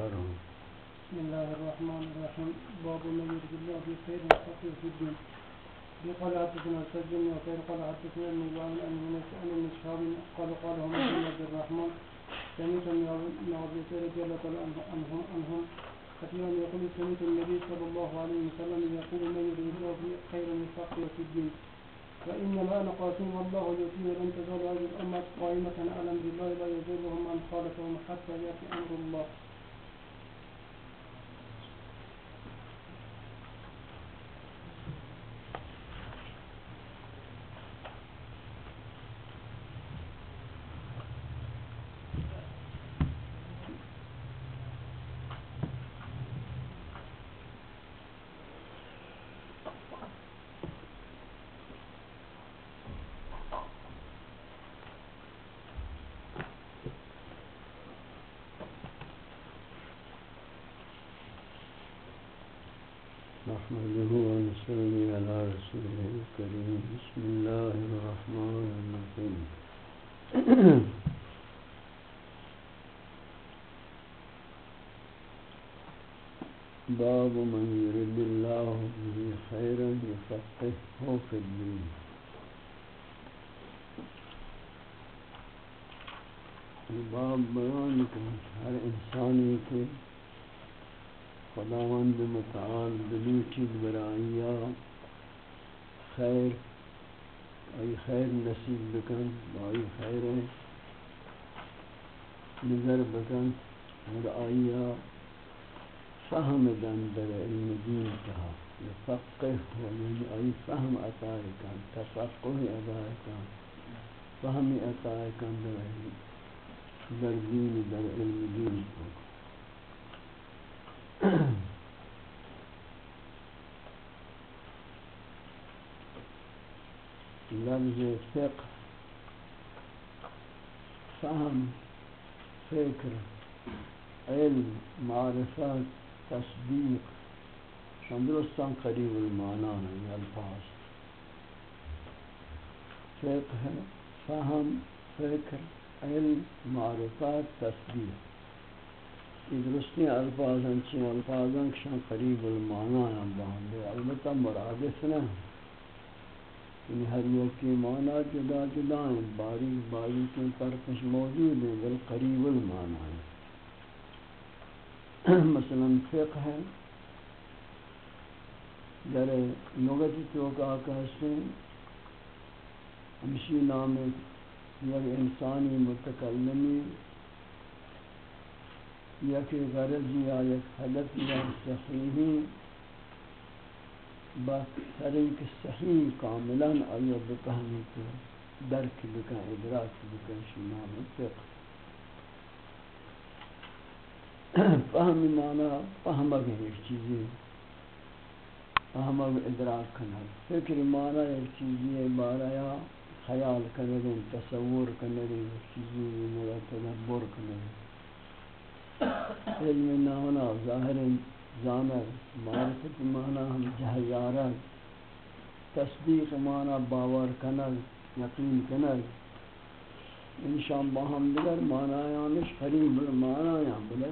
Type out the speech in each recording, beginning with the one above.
بسم الله الرحمن الرحيم. باب من يرد الله في خير الفقه في الدين. قال حدثنا سجن وخير قال حدثنا المبان ان من ان شهاب قال قال هم محمد الرحمن. سمعت من ابي رضي الله عنهم عنهم كثيرا يقول سمعت النبي صلى الله عليه وسلم يقول من يريد الله في خير الفقه في الدين. فإنما أنا قاسم والله يؤتي ولن تزال هذه الأمة قائمة على أمر الله لا يزولهم من خالفهم حتى يأتي أمر الله. باب من يرد الله به خيرا يفقهه في الدين. باب بیان کہ ہر انسانی کے خداوند متعال بلوچید برائیا خیر ای خیر نصیب بکن بائی خیر نظر بکن اور آیا فهم دن در علم دین کہا یفقه یعنی ای فهم عطای کن، تفقه عطای کن، فهم عطای کن در علم، در دین، در علم دین. لفظ فقه، فهم، فکر، علم، معرفت تصدیق شندرستان قریب المعنى ہیں الفاظ فقه فهم فکر، علم، معرفت، تصدیق۔ یہ درستی الفاظ ہیں چین الفاظ ہیں کشان قریب المعنی ہیں۔ باندے البتہ مرادف نہ یعنی ہر یک کی معنی جدا جدا ہیں، باریک باریک کے پرکش موجود ہیں، بل قریب المعنی ہیں مثلا فقہ ہے، در لغت توقع کہتے ہیں ہمشی نام یک انسانی متکلمی، یک غرض یا یک حدث یا صحیحی با طریق صحیح کاملا آیا بفهمی تو درک بکن ادراک بکن شنام فقه فهم معنی فهم اگر ایک چیزی فهم اگر ادراک کنن فکر معنی ایک چیزی بارا یا خیال کنن تصور کنن ایک چیزی مرتب تدبر کنن علم نانا ظاہر زانر معرفت مانا ہم جہیارت تصدیق مانا باور کنر یقین کنر انشان باہم دیگر مانا یانش قریب مانا یان بلے۔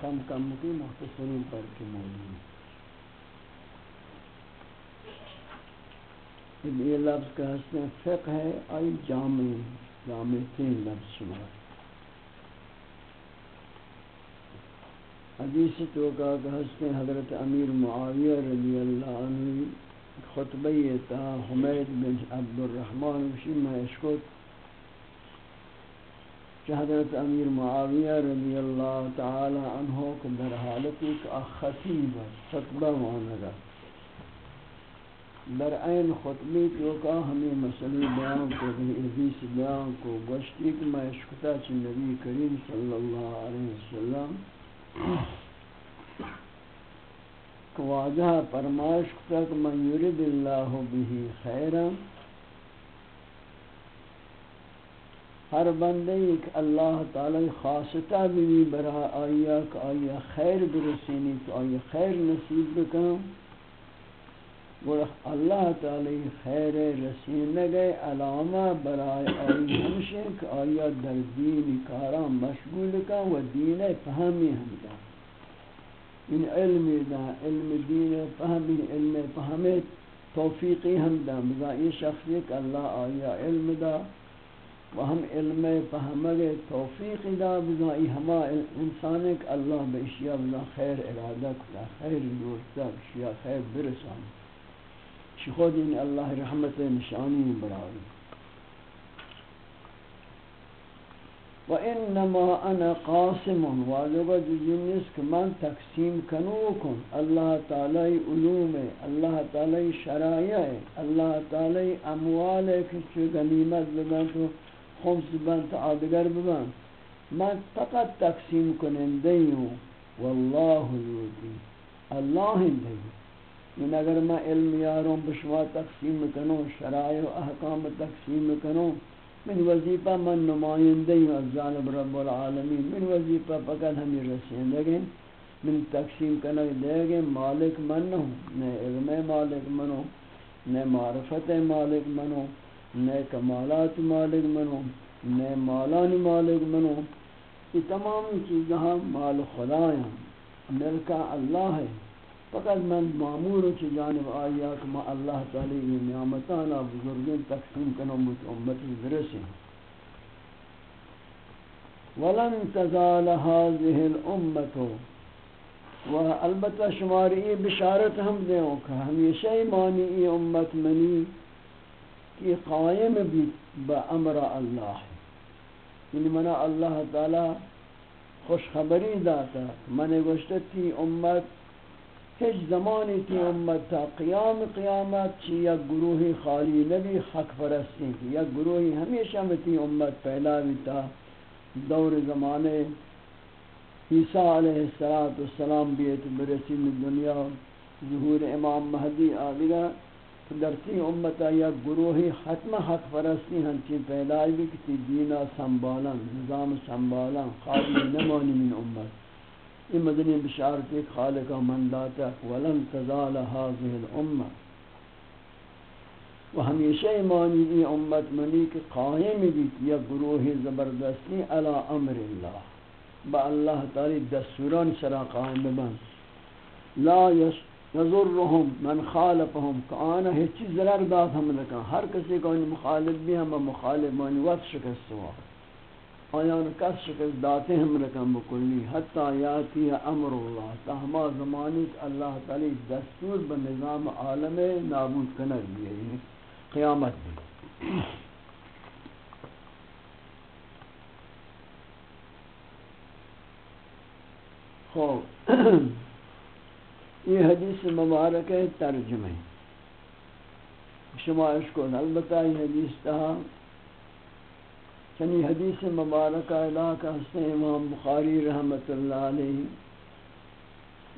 کم کم کی مختصرین پر کے موجود یہ لفظ کا حسن فقہ ہے، آئی جامع جامع تین لفظ شمار۔ حدیث تو کا کہ حضرت امیر معاویہ رضی اللہ عنہ، خطبہ تا حمید بن عبد الرحمن وشی مشکوت کہ حضرت امیر معاویہ رضی اللہ تعالی عنہ کو در حالت ایک خطیب خطبہ مانگا در عین خطبی تو کا ہمیں مسئلہ بیان کو حدیث بیان کو گوشتی کہ میں مشکوتا چھ نبی کریم صلی اللہ علیہ وسلم کہ واجہ فرمائش تک من یرد اللہ به خیرا ہر بندے ایک اللہ تعالی خاصتا بھی برا آیا کہ آیا خیر برسینی تو آیا خیر نصیب بکن اللہ تعالی خیر رسین گئے، علامہ برائے آئی ہمشہ کہ آیا در دین کارا مشغول کا و دین فہمی ہم دا ان علم دا علم دین فہمی، علم فہمی توفیقی ہم دا بزا شخصی کہ اللہ آیا علم دا و ہم علم فہمگے توفیق دا بزا. یہ ہما انسان ہے کہ اللہ بے اشیاء بزا خیر ارادہ کتا خیر نورتا اشیاء خیر برسان خود این اللہ رحمت نشانی برائی و انما انا قاسم واجب جنس کہ من تقسیم کنو کن. اللہ تعالی علوم اللہ تعالی شرائع اللہ تعالی اموال کچھ غنیمت ببن تو. خمس بن تو آدگر ببن. من فقط تقسیم کنندے ہوں واللہ یودی اللہ دیو. من اگر میں علم یاروں بشوا تقسیم کنوں شرائع و احکام تقسیم کنوں من وظیفہ من نمائندہ از جانب رب العالمین. من وظیفہ فقط ہمیں رسین لگیں من تقسیم کنک دے گے مالک من ہوں نئے علم مالک منو نئے معرفت مالک منو. نئے کمالات مالک منو نئے مالان مالک منو یہ تمام چیزیں مال خدا ہیں ملکہ اللہ ہے۔ فقط من معمور چی جانب آیا کہ ما اللہ تعالی یہ نعمتانا بزرگین تقسیم کنو مت امتی برسیں ولن تزال هذه الامت و البتہ شماری یہ بشارت ہم دیں کہ ہمیشہ مانی ای امت منی۔ کہ قائم بھی با امر اللہ یعنی منا اللہ تعالی خوشخبری داتا من گوشتی امت هیچ زمانی تی امت تا قیام قیامت چی یک گروہی خالی نبی حق پرستی کی یک گروہی ہمیشہ میں تی امت پہلا بھی تا۔ دور زمانے عیسیٰ علیہ السلام بیت برسی دنیا، ظہور امام مہدی آگیا در تی امتا یک گروہی حتم حق پرستی ہنچی پہلا بھی کتی دینہ سنبالا، نظام سنبالا خالی نمانی من امت۔ یہ مدنی بشارت ایک خالق من ولن تزال هذه الامه و ہمیشہ ایمانی دی امت منی کہ قائم بیت یا گروہ زبردستی علی امر اللہ۔ با اللہ تعالی دستوران سرا قائم بن لا یست یضرهم من خالفهم کانا ہیچ ضرر داد ہم لکا ہر کسی کو مخالف بھی ہم مخالف مانی وقت شکست ہوا. آیان کس شکست داتے ہم رکم بکلی. حتی یاتی امر اللہ. تہما زمانی اللہ تعالی دستور بنظام عالم نابود کنر دیئے یعنی قیامت بھی خوب یہ حدیث مبارک ہے، ترجمہ شما اشکو البتہ یہ حدیث تہا چنی حدیث مبارکہ علاقہ حسن امام بخاری رحمت اللہ علیہ۔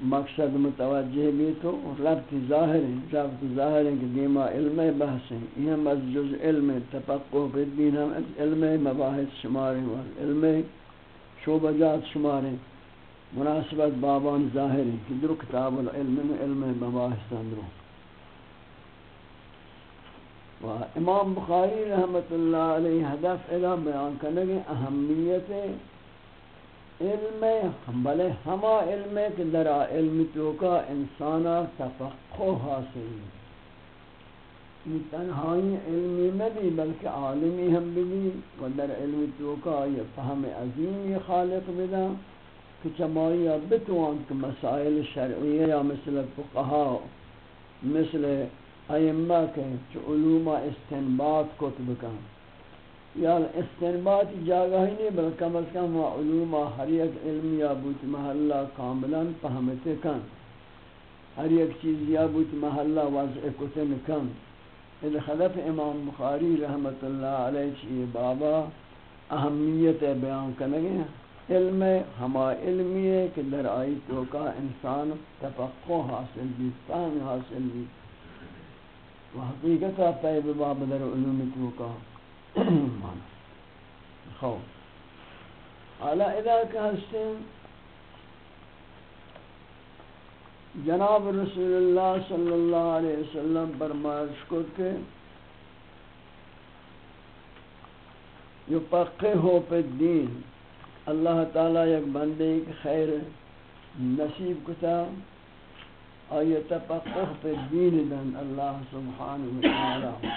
مقصد متوجہ بھی تو ربط ظاہر ہیں ربط ظاہر ہیں کہ دیما علم بحث ہیں یہ ہم از جز علم تفقہ بالدین ہم علم مباحث شمار ہیں علم شعبجات شمار ہیں۔ مناسبت بابان ظاہر ہیں کہ در کتاب العلم میں علم مباحث اندروں و امام بخاری رحمت اللہ علیہ حدف ادا بیان کرنے کی اہمیت علم بلے ہما علم کے در علم تو کا انسانا تفقہ حاصل یہ تنہائی علمی نبی بلکہ عالمی ہم بھی، و در علم تو کا یہ فہم عظیم خالق بدا کہ چمائی بتوان کہ مسائل شرعیہ یا مثل فقہا مثل ائمہ کہ چ علوم استنباط کتب کن. یا استنباط جگہ ہی نہیں بلکہ کم از کم علوم ہر ایک علم یا بوت محلہ کاملا فهمتے کن. ہر ایک چیز یا بوت محلہ وضع کتن کن. اذا خلف امام بخاری رحمت اللہ علیہ چی بابا اہمیت بیان کرنے علم ہما علمی ہے کہ در آئی تو کا انسان تفقہ حاصل بھی فهم حاصل بھی۔ و حقیقتا پیب باب در علوم تو کا۔ مانا خوف حالا اذا کہ جناب رسول اللہ صلی اللہ علیہ وسلم برمائش کو کہ یفقہ ہو پہ دین اللہ تعالیٰ یک بندے کی خیر نصیب کتا آئی تفقہ پہ دین دن اللہ سبحانہ وتعالی۔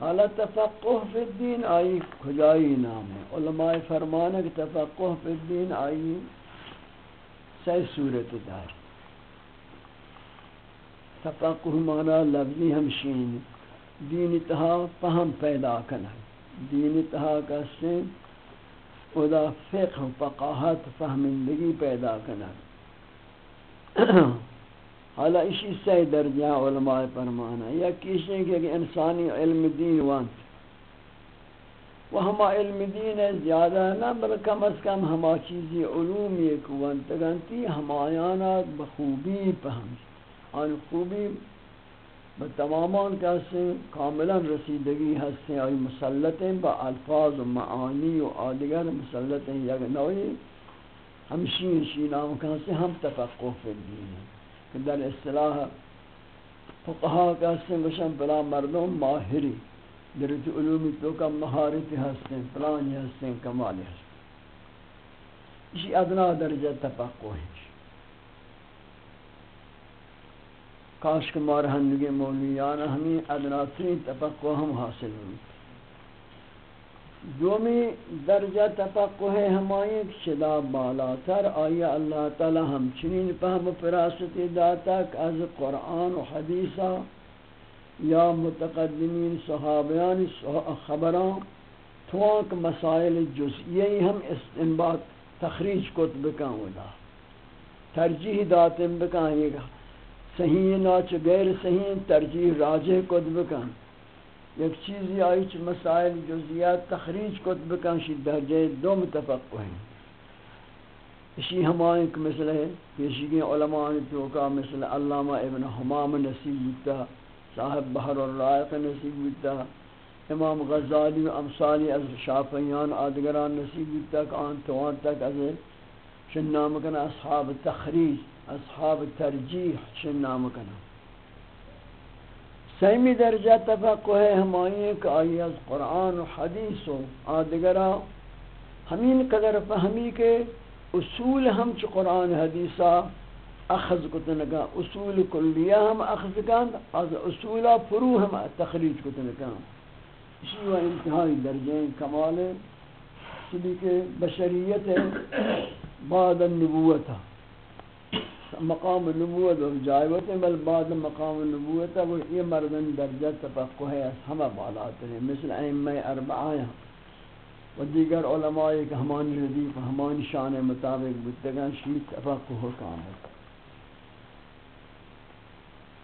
حالا تفقہ فی الدین آئی کھجائی نام ہے؟ علماء فرمانا کہ تفقہ فی الدین آئی سی صورت دار۔ تفقہ مانا لفظی ہمشین، دین تہا فہم پیدا کرنا۔ دین تہا کا ادا فقہ و فقاہت فہمندگی پیدا کرنا حالا اسی سی درجہ علماء فرمانا یا کسی کہ انسانی علم دین وانت و ہما علم دین زیادہ نہ بل کم از کم ہما چیزی علوم ایک وانت گنتی ہمایانا بخوبی پہم۔ آن خوبی بتمامان کسی کاملا رسیدگی ہستے آئی مسلطیں با الفاظ و معانی و آدگر مسلطیں یک نوعی ہمشین شینام کسی ہم تفقہ فی الدین ہیں۔ کہ در اصطلاح فقہا کہتے ہیں بشن پلا مردم ماہری، در علومی تو کا مہارتی ہستے پلانی ہستے کمالی ہستے اسی ادنا درجہ تفقہ ہے۔ کاش کمار ہندگی مولیان ہمیں ادنا ترین تفقہ ہم حاصل ہوئی۔ دومی درجہ تفقہ ہے ہمائیں شدا بالاتر آیا اللہ تعالی ہم چنین پہم فراستی داتا کہ از قرآن و حدیثہ یا متقدمین صحابیان خبران توانک مسائل جزئی ہم استنباد تخریج کت بکن ودا ترجیح داتن بکن یہ صحیح ناچ غیر صحیح ترجیح راجح کت بکن یک چیزی آئی چھ مسائل جزیات تخریج کت بکنشی درجہ دو متفق ہیں۔ اسی ہمائیں کہ مثل ہے، پیشگی علماء نے توکا مثل علامہ ابن حمام نصیب بیتا صاحب بحر الرائق نصیب بیتا امام غزالی و امثالی از شافیان آدگران نصیب بیتا کہ آن توان تک از شن نام اصحاب تخریج۔ اصحاب ترجیح شن نام کنا سیمی درجہ تفقہ ہے ہمائی کہ آئی از قرآن و حدیث و آدگرہ ہمین قدر فہمی کے اصول ہم چھ قرآن حدیثہ اخذ کتنگا، اصول کلیہ ہم اخذ کن، از اصول فرو ہم تخریج کتنگا اسی و انتہائی درجہ کمال ہے چلی بشریت بعد النبوت ہے. مقام نبوت و جائبت بل بعد مقام نبوت وہ یہ مردن درجہ تفقہ ہے ہمہ بالات ہیں۔ مثل ائمہ اربعہ و دیگر علماء کہ ہمانی ردیف، ہمانی شان مطابق بتگان شیط تفقہ ہو کامل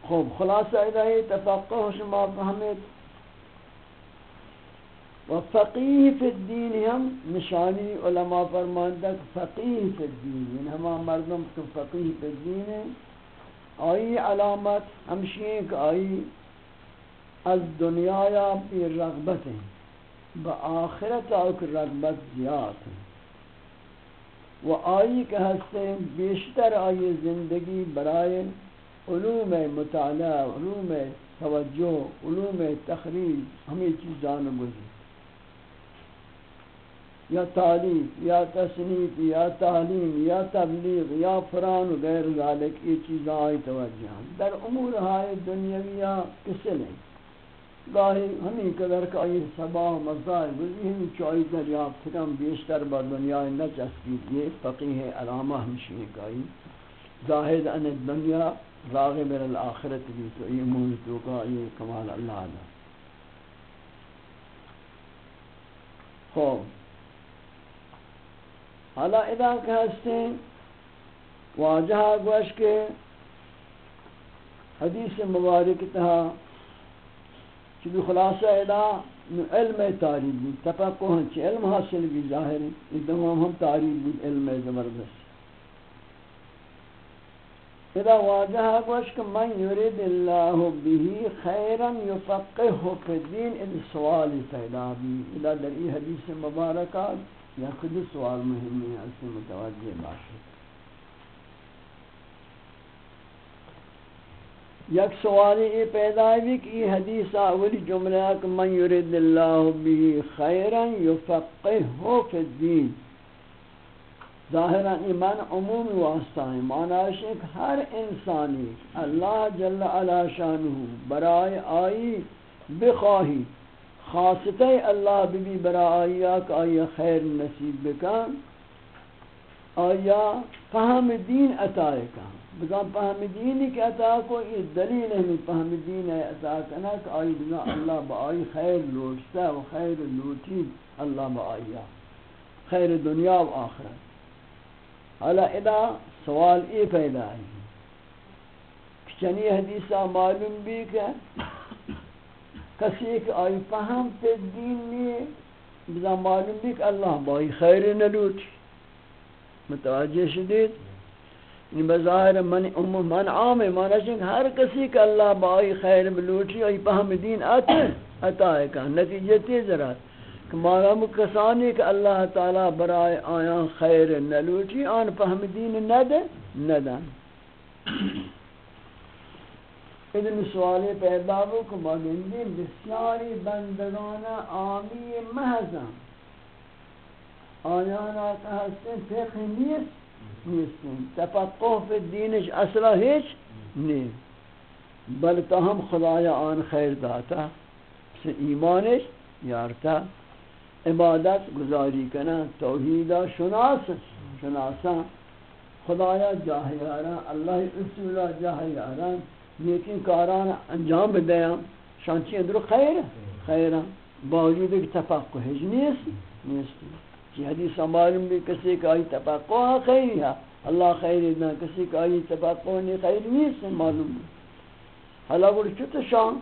خوب، خلاصہ ادھائی تفقہ شما فہمت و فقیہ فی الدین ہم نشانی علماء فرماندہ فقیہ فی الدین یعنی ہما مردم تو فقیہ فی الدین آئی علامت ہمشین کہ آئی از دنیا یا پی رغبت ہیں۔ با آخرت آک رغبت زیاد ہیں۔ و آئی کہ ہستے بیشتر آئی زندگی برائے علوم مطالعہ، علوم توجہ، علوم تخریج، ہمیں چیزان گزی یا تعلیم، یا تصنیف، یا تعلیم، یا تبلیغ، یا فران و غیر ذالک، یہ چیزاں آئی توجہ در امور ہائے دنیاویہ کسے نہیں۔ گاہی ہمیں قدر کا یہ سبا و مزدار گزی ہمیں چوئی دریافت کم بیشتر با دنیا نہ چسکید یہ فقیہ علامہ ہمشی گاہی۔ زاہد ان الدنیا، راغب الاخرت بھی تو یہ مولتو کا یہ کمال اللہ علیہ۔ خوب حالا ادا کہستے ہیں واجہ گوش کے حدیث مبارک تہا چلی خلاصہ ادا علم تعریف بود، تفقہ ہنچ علم حاصل بھی ظاہر ہے ادھام ہم تعریف بود، علم زبردست. اذا واجہ گوش کہ من یرید اللہ به خیرا یفقہ فی الدین ان سوال پیدا بھی، ادا در ای حدیث مبارکات یا خود سوال مهمی ہے متوجه باشه یک سوال ای پیدا ہوئی کہ یہ حدیث اول جملہ کہ من یرید الله به خیرا یفقهه فی الدین۔ ظاہرا ایمان عموم واسطہ ہے، معنی ہے کہ ہر انسانی اللہ جل علا شانہ برائے آئی بخواہی۔ خاصتہ اللہ بھی برائے آئی کہ آئی خیر نصیب بکن آیا فهم دین عطا کن۔ بگم فهم دینی کہ عطا کو یہ دلیل ہے فهم دین عطا کنا کہ آئی بگم اللہ با آئی خیر لوٹتا و خیر لوٹی اللہ با آیا۔ خیر دنیا و آخرت۔ حالا ادا سوال ای پیدا ہے۔ چنی حدیثہ معلوم بھی کہ کسی کہ آئی فهم تے دین نہیں بزا معلوم بھی کہ اللہ با خیر نلوٹی متوجہ شدید؟ این بظاہر من ام، من عام مانا چنگ ہر کسی کا اللہ بائی خیر بلوٹی اور پہم دین آتا ہے عطا ہے کہ نتیجہ تیز رات کہ مارم کسانی کہ اللہ تعالی برائے آیا خیر نلوٹی آن پہم دین ند ندن۔ ادن سوالی پیدا ہو کہ مگندی بسیاری بندگان آمی محضم آیانا که هستن، فقه نیست، نیستن. تفقه فی دینش اصلا هیچ نیست. بل تو هم خدایا آن خیر داتا سے ایمانش یارتا. عبادت گزاری کنا توحیدہ شناس شناسا خدایا جاہ یارا اللہ رسولہ جاہ یارا لیکن کاران انجام بدیا شانچی اندر خیر خیر باوجود کہ تفقه ہیچ نیست نیست. کہ حدیث معلوم بھی کسی کا ای تفقہ خیری ہے اللہ خیر نہ کسی کا ای تفقہ نہیں خیر نہیں سے معلوم حالا گوڑ چوت شان؟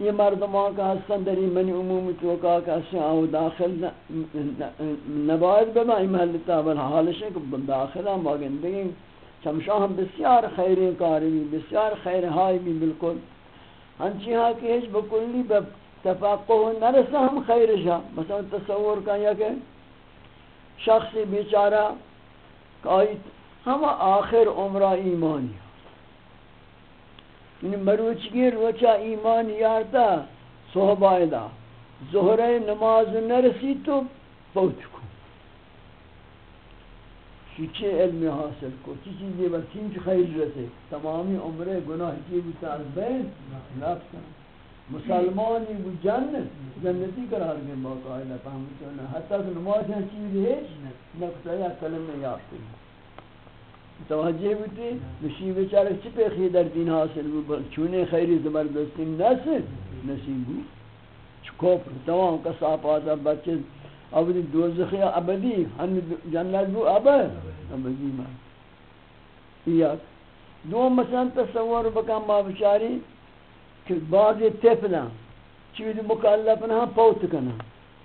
یہ مردمان کا حسن دری منی عموم توقع کا حسن آو داخل نباید بما ای محلتا بل حالش ہے کہ داخلہ ماگندگی چمشاہ ہم بسیار خیرین کاری بھی بسیار خیر ہائی بھی بالکل۔ ہنچی ہاں کہ ہیچ بکلی تفقہ نرسا ہم خیر شاہ۔ مثلا تصور کا یا کہ شخصی بیچارہ ہم آخر عمرہ ایمانی یعنی مروچگی روچا ایمان یارتا صحبہ دا۔ نماز نرسی تو فوت کو چیچے علم حاصل کو، چی چیزی بچین چی خیر رسے، تمامی عمرے گناہ کی بیتا از بین لفتا مسلمانی بو جنت، جنتی قرار گئے باقاعدہ فهمتے ہیں حتی کہ نماز ہیں چیز ہے نقطہ یا کلمہ یافتے ہیں توجہ ہوتی نشی بیچارہ چی پہ خیر در دین حاصل بو چونے خیری زبردستی نصر نصیب بو چکوپر تمام کساپ آتا بچے ابدی دوزخی ابدی ہم جنت بو ابد ابدی ما. ماں دو مثلا تصور بکن ما بچاری کہ بعض طفلا چیز مکلف نہ پوت کنا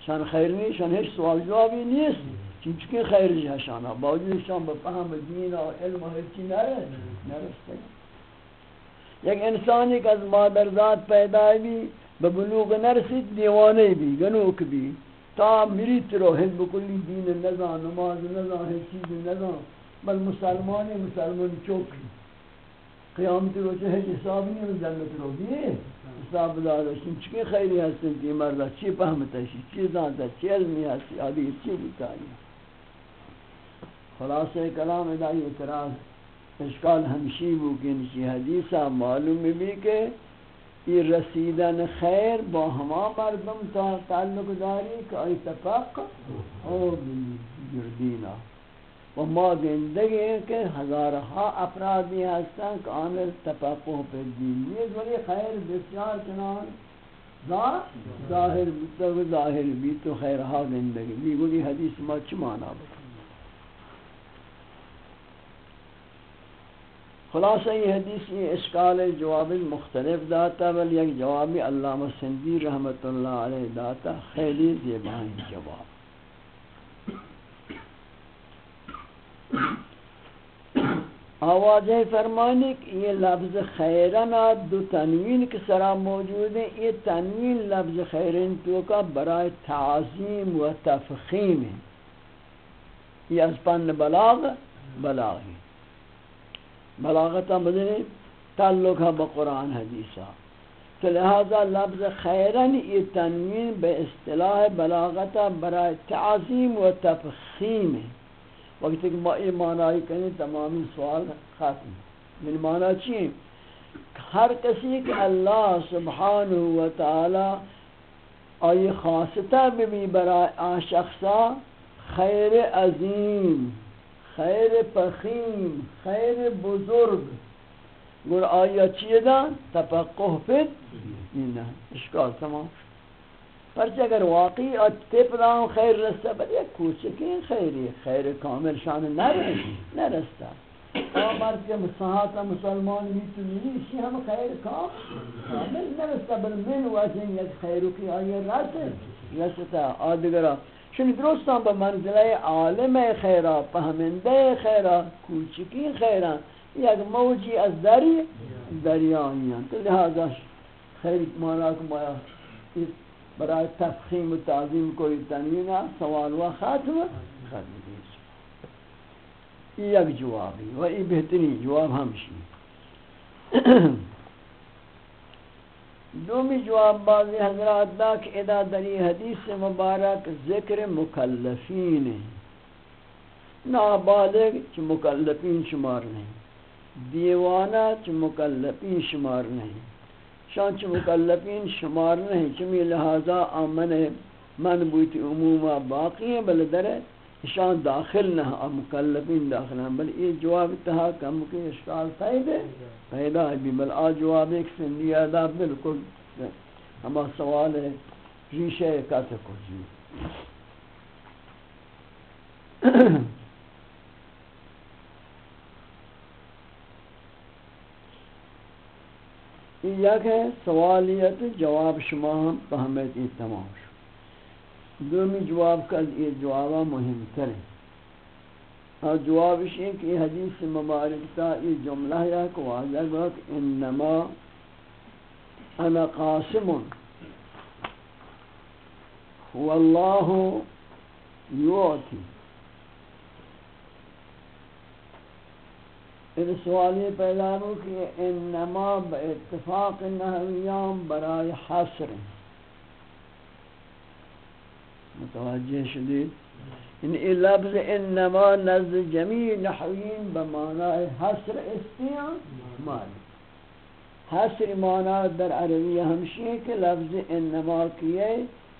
شان خیر نہیں شان ہیچ سوال جوابی نیست. چونچہ کہ خیر جہاں شانا باوجود شان بفهم دین و علم و ہرچی نرے نرستے یک انسانی کہ از مادر ذات پیدا بھی ببلوغ نرسید دیوانے بھی گنوک بھی تا مریت رو ہند بکلی دین نظام نماز نظام ہر چیز نظام بل مسلمانی مسلمان چوکی قیامت روچه هیچ حساب نہیں جنت رو بھی حساب دارشن چکی خیری هستن تی مرد چی فهمتشی چی دانتا چی علمی هستی آدھی چی بتایی خلاصہ کلام ادائی اعتراض، اشکال ہمشی بو کہ نشی حدیثہ معلوم بھی کہ یہ رسیدن خیر با ہما مردم تا تعلق داری کہ ای تفاق اور جردینہ و ما زندگی ہیں کہ ہزارہا افرادی ہستن کہ آمر تفقہ پر دین۔ نیز ولی خیر بسیار چنان ظاہر بیتو ظاہر بیتو خیرہا زندگی۔ بھی گولی حدیث ما چی مانا بکن خلاصہ یہ حدیث یہ اشکال جواب مختلف داتا، بل یک جوابی علامہ سندی رحمت اللہ علیہ داتا، خیلی زیبائیں جواب۔ آوازیں فرمانی کہ یہ لفظ خیرن دو تنوین کے سرا موجود ہیں۔ یہ تنوین لفظ خیرن تو کا برائے تعظیم و تفخیم ہے یہ از پن بلاغ بلاغی بلاغتا مدنی تعلق ہے بقرآن حدیثہ ہاں۔ تو لہذا لفظ خیرن یہ تنوین بے اصطلاح بلاغتا برای تعظیم و تفخیم ہے۔ وقت ایک معنی کریں تمامی سوال ختم۔ من معنی چیئے ہر کسی کہ اللہ سبحانہ و تعالی آئی خاصتا بھی برای آن شخصا خیر عظیم۔ خیر پخیم، خیر بزرگ. گر آیا چیه دان تفقه فید نه اشکال تمام پرچه اگر واقعی اتپ دان خیر رسته بل یک کوچکی خیری خیر کامل شان نرسته آمد که مساحات مسلمان میتونی نیشی هم خیر کامل نرسته بل من وزن یک خیرو کی آیا رسته رسته آدگرا چون درستان به منزله عالم خیرا فهمنده خیرا کوچکی خیرا، یک موجی از دری دریانیان تو لہذا خیر مانا کو برای تفخیم و تعظیم کوئی تنوینا سوال و ختم ختم یک جوابی، و ای بہترین جواب ہمشی۔ دومی جواب بعضی حضرات دا کہ ادا دری حدیث مبارک ذکر مکلفین نابالغ چھ مکلفین شمار نہیں۔ دیوانہ چھ مکلفین شمار نہیں۔ شان چھ مکلفین شمار نہیں، چمی لہذا آمن، من بوتی عموما باقی ہیں بل در شان داخل نہ مکلفین داخل ہیں بل یہ جواب تہا کم کے اشکال فائدے پیدا ہے بھی، بل آ جواب ایک سندی ادا بالکل ہما سوال ہے، ریشہ کاتے کو جی۔ یک ہے سوالیت جواب شما ہم فہمیت تمام شو دومی جواب کا یہ جوابہ مہم کریں۔ اور جواب اس ہے کہ حدیث مبارک تا، یہ جملہ ہے کہ واضح وقت انما انا قاسم۔ واللہ یعطی۔ ان سوالی پیدا ہو کہ انما باتفاق نحویان برای حسر متوجہ شدید. ان لفظ انما نزد جمیع نحوین بمعنی حسر استعمال حسر معنی. در عربی ہمشی ہے کہ لفظ انما کیے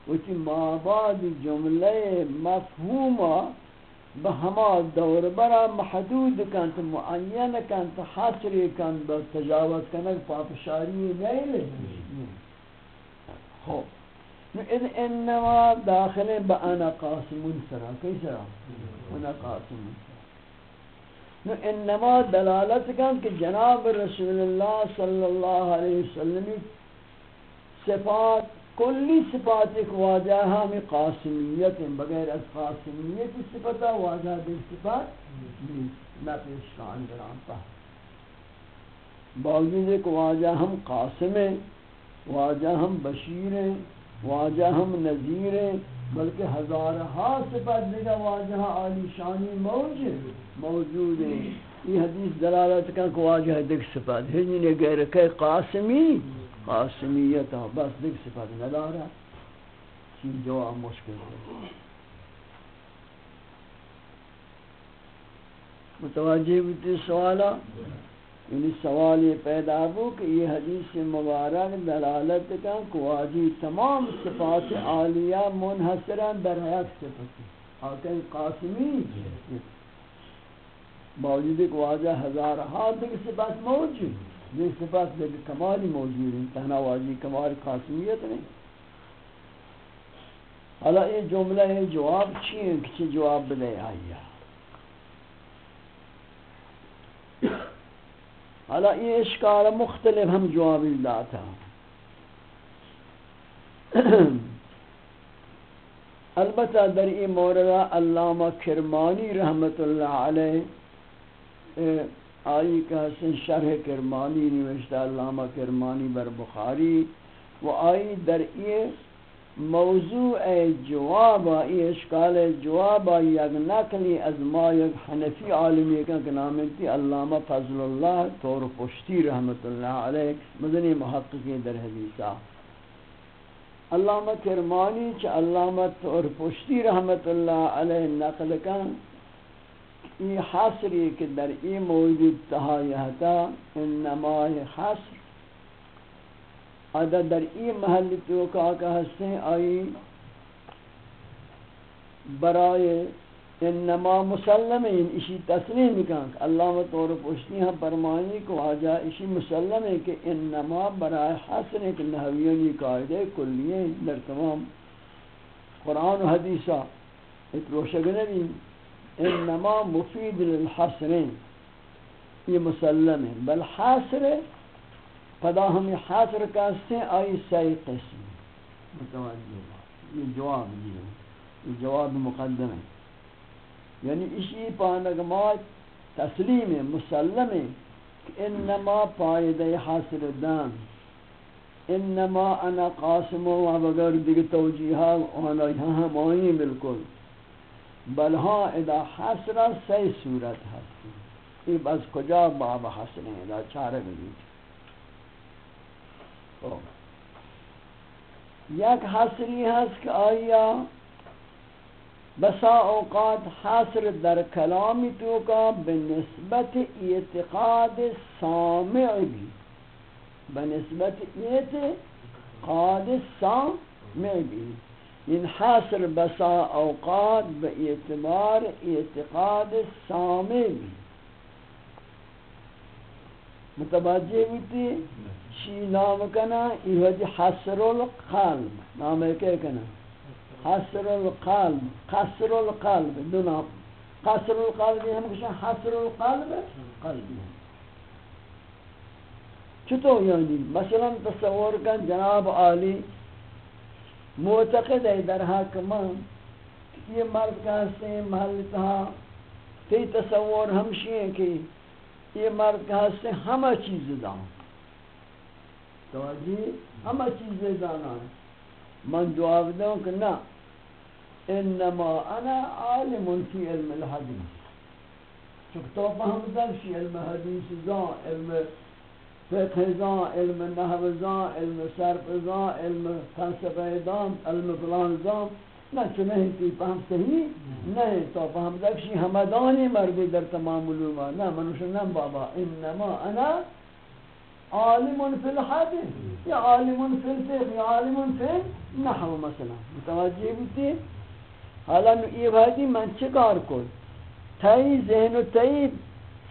وچی ماباد جملے مفہومہ بہما دور برا محدود کنت معین کنت حسری کنت تجاوز کنت پاپشاری نیل خوب اذ انما داخل با انا قاسمون سرا کئی سرا انا قاسمون نو انما دلالت کن کہ جناب رسول اللہ صلی اللہ علیہ وسلم صفات کلی صفات ایک واجہ ہمیں قاسمیت ہیں، بغیر از قاسمیت صفتا واجہ دل صفات نہ پیشکان دران پا باوجود ایک واجہ ہم قاسم ہیں واجہ ہم بشیر ہیں۔ واجہ ہم نذیر ہیں، بلکہ ہزارہا صفت دیگا واجہ عالی شانی موجود موجود ہیں۔ یہ حدیث دلالت کا کہ واجہ دیکھ صفت ہے، جنہیں غیر کہ قاسمی، قاسمیت بس دیکھ صفت ندارا چیز جواب مشکل ہے۔ متوجہ ہوتی سوالا؟ یعنی سوال یہ پیدا ہو کہ یہ حدیث مبارک دلالت کا کہ تمام صفات عالیہ منحصران در حیات صفت آکن قاسمی جی۔ باوجود ایک واجہ ہزار ہاتھ دیکھ صفات موجود یہ صفات بے کمالی موجود ہیں تہنا واجی کمال خاصیت نہیں۔ حالا یہ جملہ ہے، جواب چیئے کچھ جواب بلے آئیا حالا یہ اشکال مختلف ہم جواب لاتا البتہ در این موردہ علامہ کرمانی رحمت اللہ علیہ آئی کا حسن شرح کرمانی نوشتہ علامہ کرمانی بر بخاری، و آئی در یہ موضوع جواب ای اشکال جواب یک نقلی از ما یک حنفی عالمی کا نامتی علامہ فضل اللہ طور پشتی رحمت اللہ علیہ، مدنی محققی در حدیثہ علامہ کرمانی چ علامہ طور پشتی رحمت اللہ علیہ نقل کن. ای حصری کہ در ای موجود تہا یہتا انما حصر عدد در این محل تو کا ہستے آئی برائے انما مسلم ان اسی تسلیم کن اللہ طور پوچھتی ہیں فرمانی کو آجا اسی مسلم ہے کہ انما برائے حسن ایک نحویانی قاعدے کلیے در تمام قرآن و حدیثہ ایک روشگنبی انما مفید للحسرین یہ مسلم ہے بل حسر پدا ہمیں حاصر کاستے آئی سی قسم۔ متوجہ یہ جواب دیا یہ جواب مقدم ہے۔ یعنی اسی پانگمات تسلیم مسلم ہے کہ انما پائدہ حاصر دان۔ انما انا قاسم و بغیر دیگر توجیحہ وانا ہم آئیں بالکل۔ بل ہاں ادا حاصرہ سی صورت ہستی یہ بس کجا باب حاصر ہیں؟ ادا چارہ بگیچ یک حسری هست که آیا بسا اوقات حسر در کلامی تو کا به نسبت اعتقاد سامع بھی به نسبت اعتقاد سامع بھی این حسر بسا اوقات به اعتبار اعتقاد سامع بھی متوجہ ہوتی چی نام کنا یہ وجہ حسر القلب نام ہے کنا. حسر القلب قصر القلب دو نام. قصر القلب ہم کشن حسر القلب قلب چطور یعنی؟ مثلا تصور کن جناب عالی معتقد ہے در حاکمان یہ مرد کا ہستے محل تہا تی تصور ہمشی ہیں کہ یہ مرد کا ہستے ہمہ چیز داؤں. توجی ہمہ چیزیں دانا ہے۔ من جواب دوں کہ نا انما انا عالم فی علم الحدیث۔ چک تو فهمتا شی علم حدیث زان علم فقه زان علم نحو زان علم صرف زان علم فلسفه زان علم فلان زان نہ چھ نہیں تی فهم صحیح نہیں تو فهمتا شی همدانی مردی در تمام علوم نہ منوش نہ بابا، انما انا عالم فی الحدیث یا عالم فی الفقه یا عالم فی نحو مثلا. متوجہ بیتی حالا یہ بھائی من چکار کن؟ تئی ذہن و تئی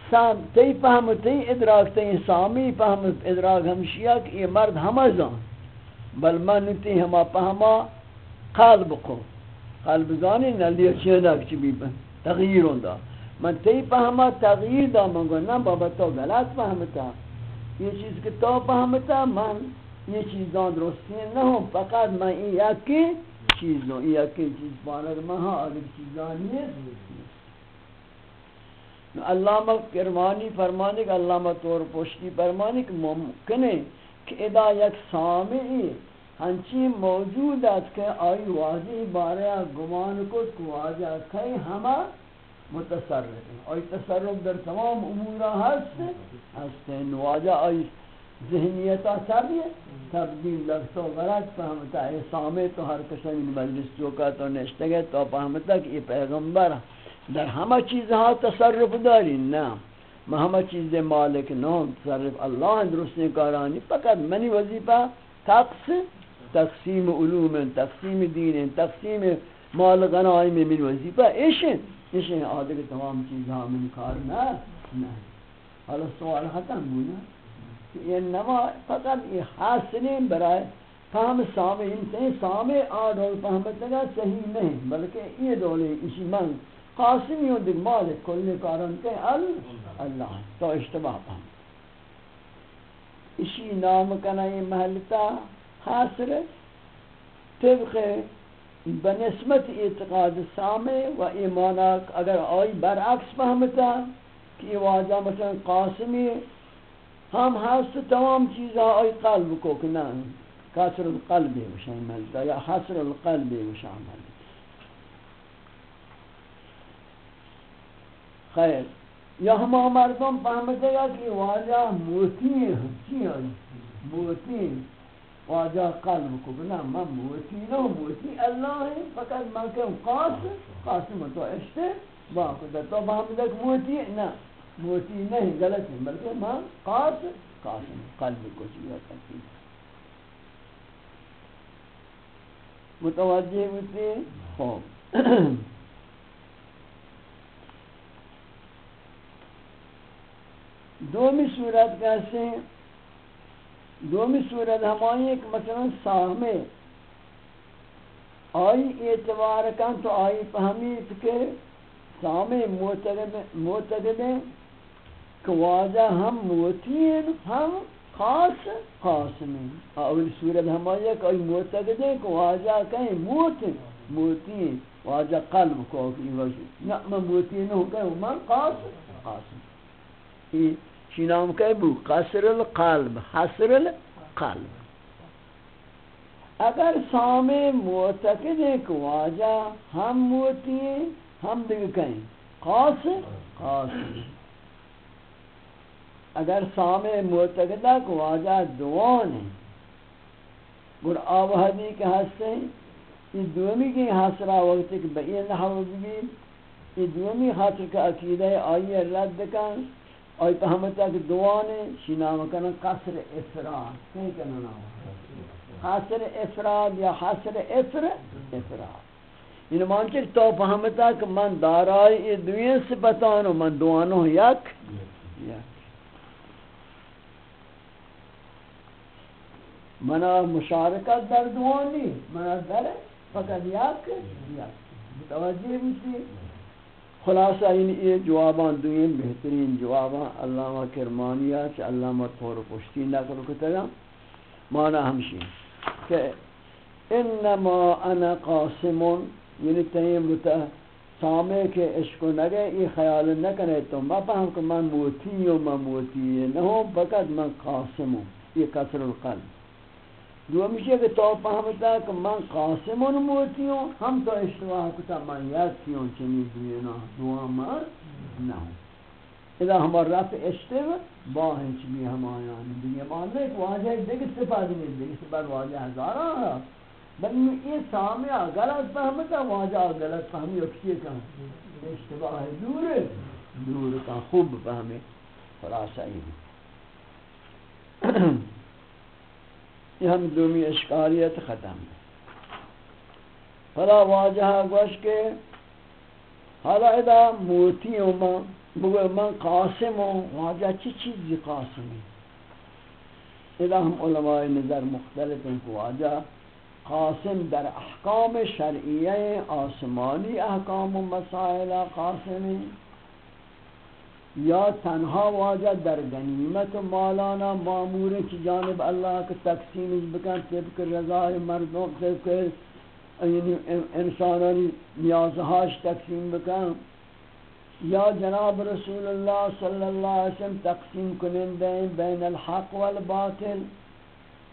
سام تئی فهم و تئی ادراک تئی سامی فهم و ادراک ہمشیا کہ یہ مرد ہمہ زان بل من تی ہما فهما قلب کو قلب زانی نلی چینا کچھ بھی تغییر ہوندا من تی فهما تغییر دا، من گو نا بابا تو غلط فهمتا. یہ چیز کہ تو فهمتا من، یہ چیزان درستی نہ ہوں، فقط میں یہ یکی چیز ہوں یہ یکی چیز پانر ہاں، میں ہاں اگر چیزان یہ علامہ کرمانی فرمانے کہ علامہ طور پوشتی فرمانے کہ ممکن ہے کہ ادا یک سامعی ہنچی موجود ہے کہ آئی واضح بارے گمان کو کو واضح کئی ہمہ متصرف آئی تصرف در تمام امورا هست هستن نواجه آئی ذہنیتا سبیه تبدیل لگتا و غلط فهمتا ہے، سامع تو ہر کشن مجلس چوکا تو نشتگے تو فهمتا کہ یہ پیغمبر در همه چیزها ہاں تصرف داری۔ نه ما همه چیز مالک نام تصرف اللہ درست کارانی۔ فقط منی وظیفہ تقس، تقسیم علوم، تقسیم دین، تقسیم مال غنائم من وظیفہ۔ ایشن اس ہیں آدھے کہ تمام چیزاں من کار نہ نہ حالا سوال ختم بونا کہ یہ نما فقط یہ حاصلیں برائے فهم سامع انتہی سامع آدھول فهمت لگا صحیح نہیں، بلکہ یہ دولے اسی من قاسمی ہوں دیکھ مالک کل کارن کے ال اللہ تو اشتباہ فهم اسی نام کنا یہ محلتا حاصل طبق بنسبت اعتقاد سامع و ایمانک اگر آئی برعکس فهمتا کہ یہ واجہ مثلا قاسمی، ہم ہست تمام چیزاں آئی قلب کو کہ نا کسر القلب ملتا یا حسر القلب ملتا خیر، یا ہما مردم فهمتے گا کہ واجہ موتی ہیں موتی واجہ قلب کو بنا من موتی، نو موتی، اللہ ہے، فقط من کہ قاس قاسم تو اشتے باقو در تو فهمتے کہ موتی نا موتی نہیں، غلط ہے، بلکہ من قاس قاسم، قلب کو چیزا کرتی متوجہ ہوتے خوب۔ دومی صورت کیسے ہیں دومی صورت ہماری ایک مثلا سامے آئی اعتبار کن تو آئی فہمید کہ سامے معتقد ہیں کہ واجہ ہم موتی ہیں، ہم خاص خاص میں اول صورت ہماری ایک آئی معتقد ہیں کہ واجہ کہیں موت موتی ہیں۔ واجہ قلب کو کی وجہ نہ میں موتی نہیں ہوں میں خاص خاص۔ میں چی نام کہ بو، قصر القلب حسر القلب. اگر سامع معتقد ہے کہ واجہ ہم موتی ہیں، ہم دیکھ کہیں خاص خاص اگر سامع معتقد ہے واجہ دوان ہے گر آوہدی کے حصے یہ دومی کی حسرہ وقت کہ بئی نحو بھی یہ دومی خاطر کا عقیدہ آئیے رد کن. آئی پہمتا کہ دعانے شی نام کنا قصر افراد، کہیں کنا نام قصر افراد یا حصر افر افراد۔ یعنی این مانچر تو پہمتا کہ من دارائی ای دوین سپتانو من دوانو یک یک۔ منا مشارکت در دوانی منا در فقط یک یک۔ متوجہ بھی خلاصہ ان یہ جوابان دوئیں بہترین جوابان علامہ کرمانیہ چھ علامہ طور پشتی نقل کتگا مانا ہمشی کہ انما انا قاسمون یعنی تیم رتا سامے کے عشق و نگے، یہ خیال نکنے تو ما پہم کہ من موتی ہوں من موتی نہ ہوں، فقط من قاسم ہوں، یہ کسر القلب۔ جو ہمیشہ کہ تو فهمتا کہ من قاسم موتی ہوں، ہم تو اشتواہ کتا من یادتی ہوں چنی دینا دعا من نہ ہوں۔ اذا ہمار رفع اشتوا باہن چلی ہم آیان دیگه ماننے ایک واجہ دیگه صفات نہیں دیگه صفات واجہ ہزارہ ہے بل یہ سامعہ غلط فهمتا واجہ غلط فهمی اکسی کہاں اشتباہ دور دور کا خوب فهمی خلاصہ ہی یہ ہم دومی اشکالیت ختم فلا واجہ گوش کے حالا ادا موتی ہوں من بگو من قاسم ہوں، واجہ چی چیزی قاسم ہے؟ ادا ہم علماء نظر مختلف ہیں کہ واجہ قاسم در احکام شرعیہ آسمانی احکام و مسائل قاسم ہیں۔ یا تنها واجہ در غنیمت مالانا معمور کی جانب اللہ کے تقسیم بکن طبق رضای مردوں طبق یعنی انسانانی نیازهاش تقسیم بکن۔ یا جناب رسول اللہ صلی اللہ علیہ وسلم تقسیم کنندے بین الحق والباطل،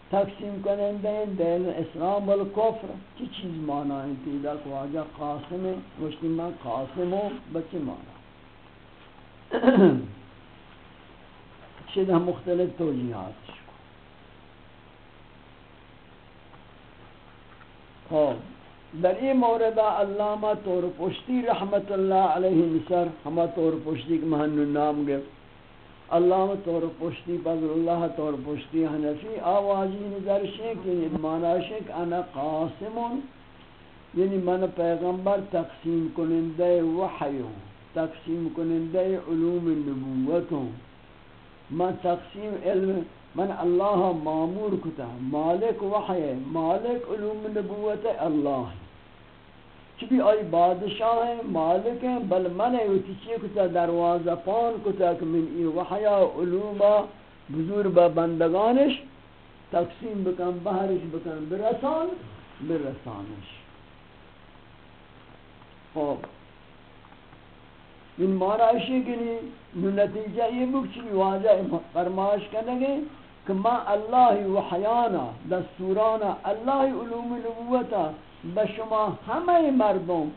تقسیم کنندے بین اسلام والکفر۔ چی چیز معنی ہے؟ تیدہ کو آجا قاسم ہے وشتی میں قاسم ہوں بچے معنی۔ شد ہم مختلف توجیحات خوب در این مورد علامہ طور پشتی رحمت اللہ علیہ نصر ہما طور پشتی کے محن نام گئے۔ علامہ طور پشتی فضل اللہ طور پشتی حنفی، آوازی نظر شیخ یعنی مانا شیخ، انا قاسمون یعنی من پیغمبر تقسیم کنندے وحیوں تقسیم کنندے علوم نبوتوں۔ من تقسیم علم، من اللہ معمور کتا، مالک وحی، مالک علوم نبوت اللہ۔ چبی آئی بادشاہ ہیں، مالک ہیں، بل من ایوتی چی کتا، دروازہ پان کتا کہ من ای وحیا علوم بزور با بندگانش، تقسیم بکن بہرش، بکن برسان، برسانش۔ خوب ان اشی کے لیے نتیجہ یہ بک چلی واجہ فرمائش کرنے گے کہ ما اللہ وحیانا دستورانا اللہ علوم نبوتا بشما ہمیں مردم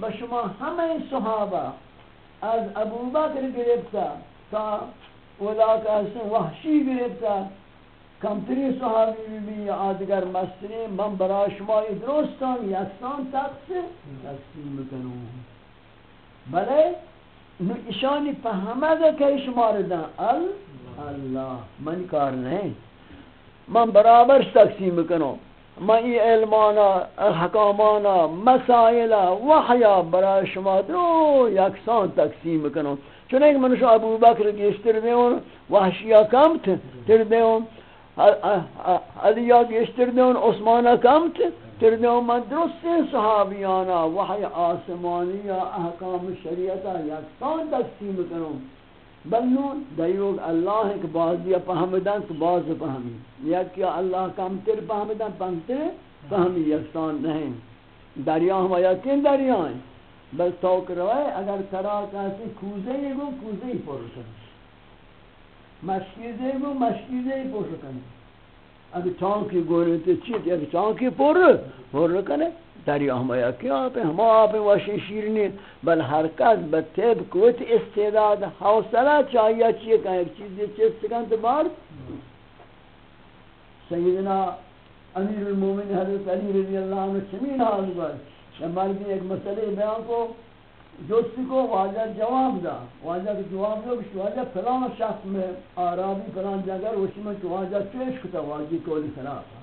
بشما ہمیں صحابہ از ابو بکر گرفتا تا اولا کا حسن وحشی گرفتا کمتری صحابی بھی آدگر مستری من برا شما درستان یکسان تقسیم تقسیم کنو بلے اشانی فهمد که شمار دن ال اللہ، من کار نہیں من برابر تقسیم کنو۔ من ای علمانا، حکامانا مسائلا وحیا برای شما دو یکسان تقسیم کنو۔ چون ایک منشا ابو بکر گیشتر دیون وحشیا کم تر دیون علیہ گیشتر دیون عثمانہ کم تر دیون درست صحابیانا، وحی آسمانی یا احکام شریعتا یکسان تقسیم کنو بلنون دیوگ اللہ کے بعضی پہمدن تو بعض پہمی۔ یا کہ اللہ کم تر پہمدن پنگتر پہمی یکسان نہیں۔ دریا ہم یقین دریا ہیں؟ بس توک روئے، اگر کرا کسی کوزے گو، کوزے ہی پور کن مشکیزے گو مشکیزے ہی پور کن اگر چانکی گونے تو چیت اگر چانکی پور پور کنے؟ دریا ہمایا کیا پہ ہما آپ واشی شیرنی بل ہر کس بطیب کوت استعداد، حوصلہ چاہیے چیئے کہ ایک چیز یہ چیز سکن بار۔ سیدنا امیر المومن حضرت علی رضی اللہ عنہ چمین حال بار۔ مردی ایک مسئلے بیان کو۔ جوستی کو واجہ جواب دا. واجہ جواب دو کہ واجہ فلان شخص میں آرابی، فلان جگر وشی میں تو واجہ چیش کتا، واجی کولی خلاف.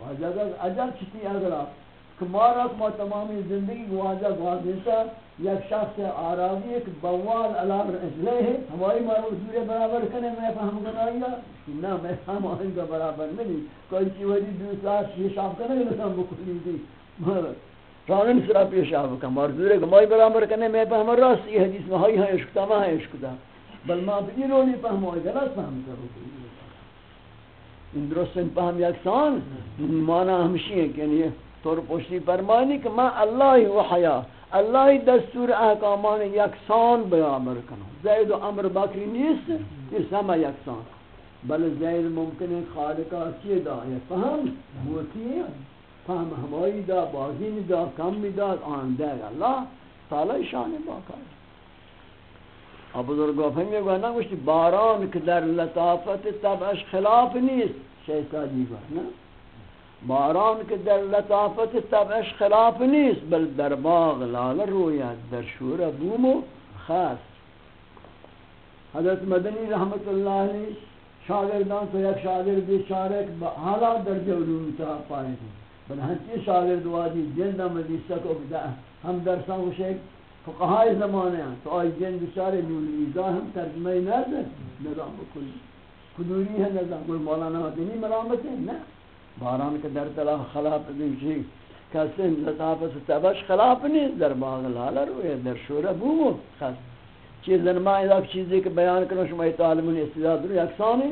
واجہ کا اجل چھتی اگر آپ کہ مارا ما تمامی زندگی گواجہ گواز دیتا، یک شخص آرابی، ایک بوال علام رجلے ہے. ہماری مارا حضور برابر کنے، میں فہم کنائیا نا میں فہم آئین کا برابر نہیں. کوئی چیوری دوسرا شیش آپ کنے، لسان بکلی دی. رانن سرا پیش آپ کا مار حضور ہماری برابر کنے، میں فہم راست یہ حدیث میں ہائی ہاں عشقتا میں ہاں عشقتا بل ما بھی رونی فہم آئی غلط فہم کرو ان درست ان فہم یکسان مانا ہمشی ہے کہ یعنی طور پوشتی فرمانی کہ میں اللہ وحیا اللہ دستور احکامان یکسان بیامر کنم زید و عمر بکری نیست یہ سمہ یکسان بل زید ممکن ہے خالقہ چیئے دا یا فهم موتی ہے فهم ہمائی دا بازین دا کم می دا آن دے اللہ تعالی شان باقا ہے اب بزرگو فهمی گوھا نا گوشتی باران که در لطافت طبعش خلاف نیست. شیطا دیگا نا باران که در لطافت طبعش خلاف نیست. بل در باغ لال روید در شور بوم و خاص حضرت مدنی رحمت اللہ علیہ شاگردان تو یک شاگرد بیچارے حالا در علوم تا پائے تھے بل ہنچی شاگرد وادی جند مدیسہ کو بدا ہم درسان کو شیخ فقہائی زمانے ہیں۔ تو آئی جند بیچارے نول ایزا ہم ترجمہ نرد نظام کلی کدوری ہے نظام کوئی مولانا دینی ملامت ہے نا۔ باران کے در طرف خلاف دیجی کسی لطافت تبش خلاف نیست در باغ لالا روی در شور بومو خس چیز ما ایک چیزی که بیان کنو، شما طالبون استعداد رو یکسانی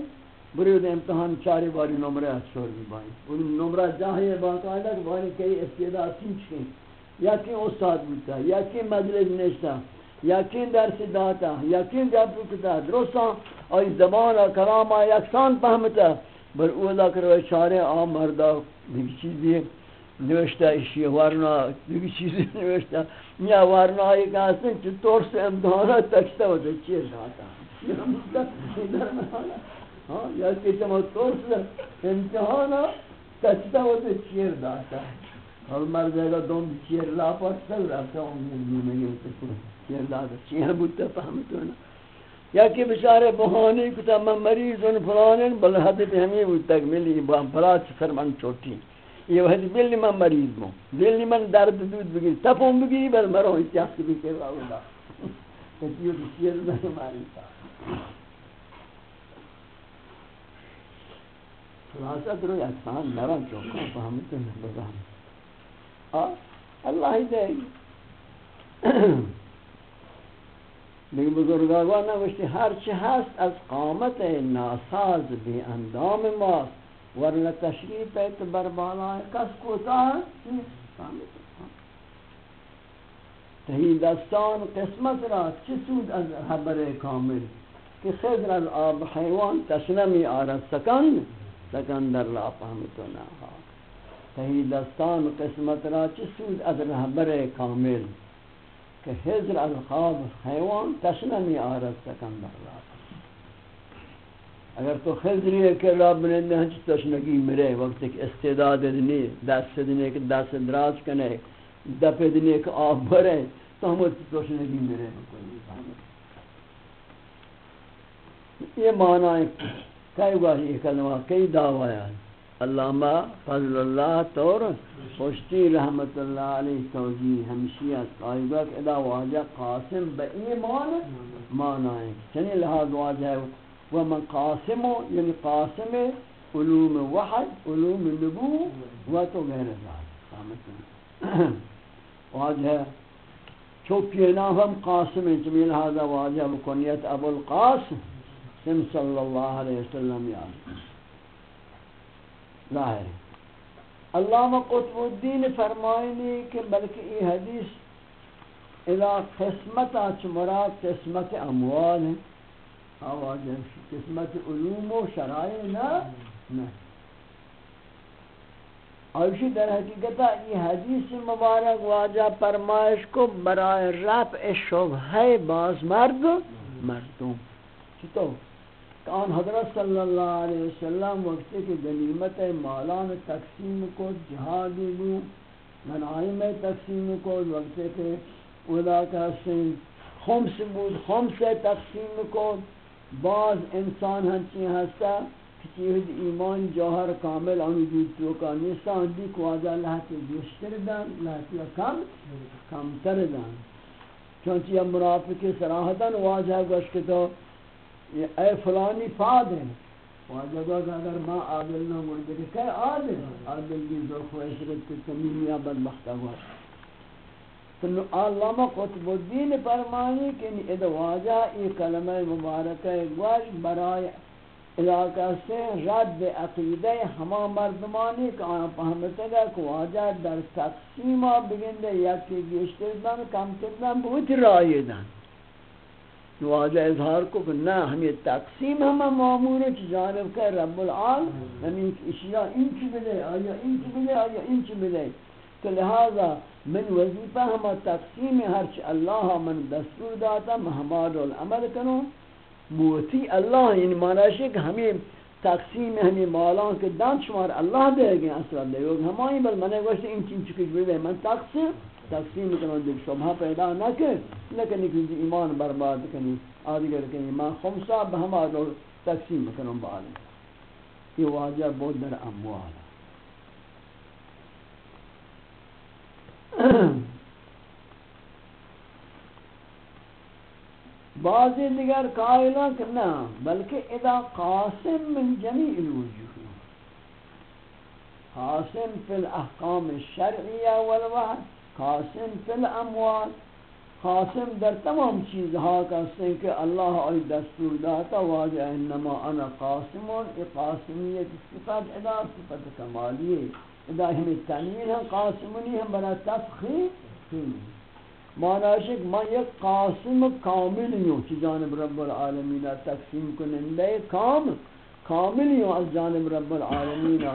برید امتحان چاری باری نمره از شور ببایی اون نمره جاهی باقاعده که باری که استعداد چین چین یکی استاد بودتا یکی مجلس نشتا یکی درس داتا یکی گپ کتا درستا آئی زبان و کلام یکسان فهمتا بر اولا کرو چاره آم مردا دیگه چیزی نوشته اشی ورنا دیگه چیزی نوشته یا ورنا ای که اصلا چه طور سے امتحانات تکشته و چیه داتا یا که چما طور سے امتحانا تکشته و چیه داتا اور مرد اگه دون چیر لا پاس کر رہتا پاکتا رفتا اون نیمه چیر داتا چیه بودتا فهمتونا یا کہ بچارے بہانے کتا میں مریض ان فلانے بل حدت ہمیں وہ تک ملی بام فلا چکر من چوٹی یہ وحد بلی من مریض مو دلی من درد دود بگی. تپون بگی، بل مرو اتیاس بھی کہ اللہ تکیو کسیر میں ماری تا خلاصہ درو احسان نرم چوکا فهمتو نبزان اللہ ہی دے لیکن بزرگاگان نوشتی هرچی هست از قامت ناساز بی اندام ماست ورنه تشریف ایت بر بالای کس کوتا تهی دستان قسمت را چه سود از حبر کامل؟ کہ خضر از آب حیوان تشنمی آرد سکن؟ سکن در را فهمتنا تہی دستان قسمت را چی سود از رہبر کامل، کہ خضر از خواب حیوان تشنمی آرد سکن در را اگر تو خضری ہے کہ رب بنندے ہیں چی تشنگی مرے، وقت ایک استعداد دنی، دست دنی کہ دست دراز کنے، دپ دنی کہ آب بھرے، تو ہم تشنگی مرے۔ یہ معنی ہے کئی بار کلمہ کئی دعویٰ ہے علامہ فضل اللہ طور خوشتی رحمت اللہ علیہ توجیہ ہمشیہ قائبہ کہ ادا واجہ قاسم با ایمان معنی ہے۔ چنی لحاظ واجہ ہے۔ ومن قاسم یعنی قاسم علوم وحد، علوم نبو و تو غیر ذات۔ واجہ چوپی نام ہم قاسم ہیں۔ چمی واجہ بکنیت ابو القاسم سم صلی اللہ علیہ وسلم یاد ظاہر علامہ قطب الدین فرمائنی کہ بلکہ یہ حدیث الى قسمت آچ مراد قسمت اموال ہے آواز ہے، قسمت علوم و شرائع نہ نہ۔ آئیشی در حقیقتا یہ حدیث مبارک واجہ فرمائش کو برائے رفع شبہ باز مرد، مردوں۔ چطور؟ کان حضرت صلی اللہ علیہ وسلم وقت کے غنیمت مالان تقسیم کو جہاد بو غنائم تقسیم کو، وقت کے ودا کا سن خمس بود خمس تقسیم کو۔ بعض انسان ہنچی ہستا چیز ایمان جوہر کامل ان وجود تو کا نسان دی کو آجا اللہ کے بیشتر دان اللہ کم کم تر دان۔ چونچہ مرافق سراحتاً واجہ گوشت تو یہ اے فلانی فاد ہے واجہ کہ اگر ماں عادل نہ مجھے کہ کہ عادل۔ عادل بھی ذرخ و عشرت کی تمیمیہ بدبختہ ہوا۔ تو علامہ قطب الدین فرمانی کہ اد واجہ ای کلمہ مبارکہ گوش برائے علاقہ سے رد عقیدہ ہما مردمانی کہ آیا پہمتے گا کہ واجہ در تقسیمہ بگندے یکی گیشتر دن کم تردن بہت رائے دن۔ واجہ اظہار کو کہ نہ ہمیں تقسیم ہم معمور ہے کہ جانب کا رب العال یعنی ہمیں اشیاء انچ ملے، آیا انچ ملے، آیا انچ ملے۔ تو لہذا من وظیفہ ہم تقسیم ہرچ اللہ من دستور داتا محمد العمل کنو۔ موتی اللہ یعنی معنی ہے کہ ہمیں تقسیم، ہمیں مالان کے دان شمار اللہ دے گئے اصلا دے گئے ہمائیں بل منہ گوشت انچ انچ کچھ بلے من تقسیم تقسیم کنو دیکھ شبہ پیدا نہ کر لیکن ایک ایمان برباد کنی. آدھگر کنی ایمان خمسا بہما دور تقسیم کنو بعد یہ واجہ بود در اموال. بعضی دیگر قائلہ کہ نہ بلکہ اذا قاسم من جمیع الوجوہ قاسم فی الاحکام الشرعیہ والوحد قاسم فی الاموال قاسم در تمام چیزها کا سے کہ اللہ ای دستور داتا واجہ انما انا قاسم، ای قاسمیت صفت ادا صفت کمالی ادا ہمیں تنوین ہے قاسمنی ہم بنا تفخیم مانا شک میں یک قاسم کامل ہوں چی جانب رب العالمین تقسیم کنندے کام کامل ہوں از جانب رب العالمین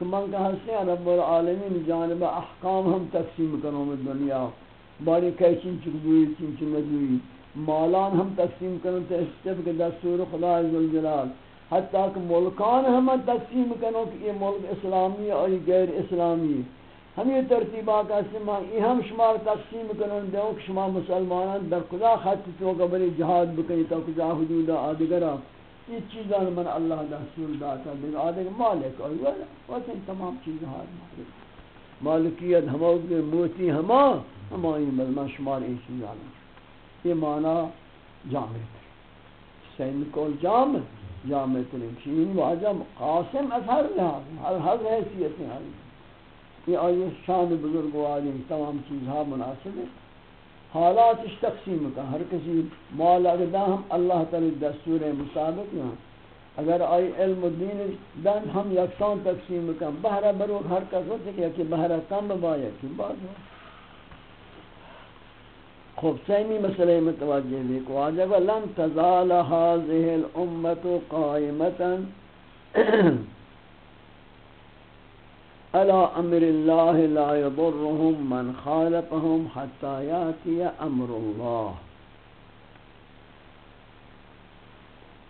کہ من کا ہستے رب العالمین جانب احکام ہم تقسیم کروں میں دنیا۔ باری کیچن چکدوئی چنچن ندوئی مالان ہم تقسیم کروں تو اس کے دستور خدا عزالجلال حتیٰ کہ ملکان ہم تقسیم کروں کہ یہ ملک اسلامی اور یہ غیر اسلامی ہم یہ ترتیبہ کا سما یہ ہم شمار تقسیم کروں دیوں کہ شما مسلمانان در خدا خط تو قبری جہاد بکنی تو کجا حدود آدگرہ یہ چیزان من اللہ دستور داتا دیکھ آدھے کہ مالک اور وقت تمام چیز ہاتھ مالک مالکیت ہما کے موتی ہما ہما یہ ملما شمار این چیز چیزان یہ معنی جامع تر سین کول جامع جامع ترین چین یعنی واجہ قاسم از ہر لحاظ، ہر ہر حیثیت ہیں یہ آئیے شان بزرگ والی تمام چیزها مناسب ہے حالاتش تقسیم کا ہر کسی مال اگر ہم اللہ تعالی دستور مطابق نہ اگر آئی علم دین دن ہم یکسان تقسیم کا بہرہ برو ہر کس ہو سکے کہ بہرہ کم بایا کی بات ہو خوب، سیمی مسئلہ متوجہ بھی کو آجا لن تزال هذه الامت قائمتا على امر الله لا يضرهم من خالفهم حتى ياتي امر الله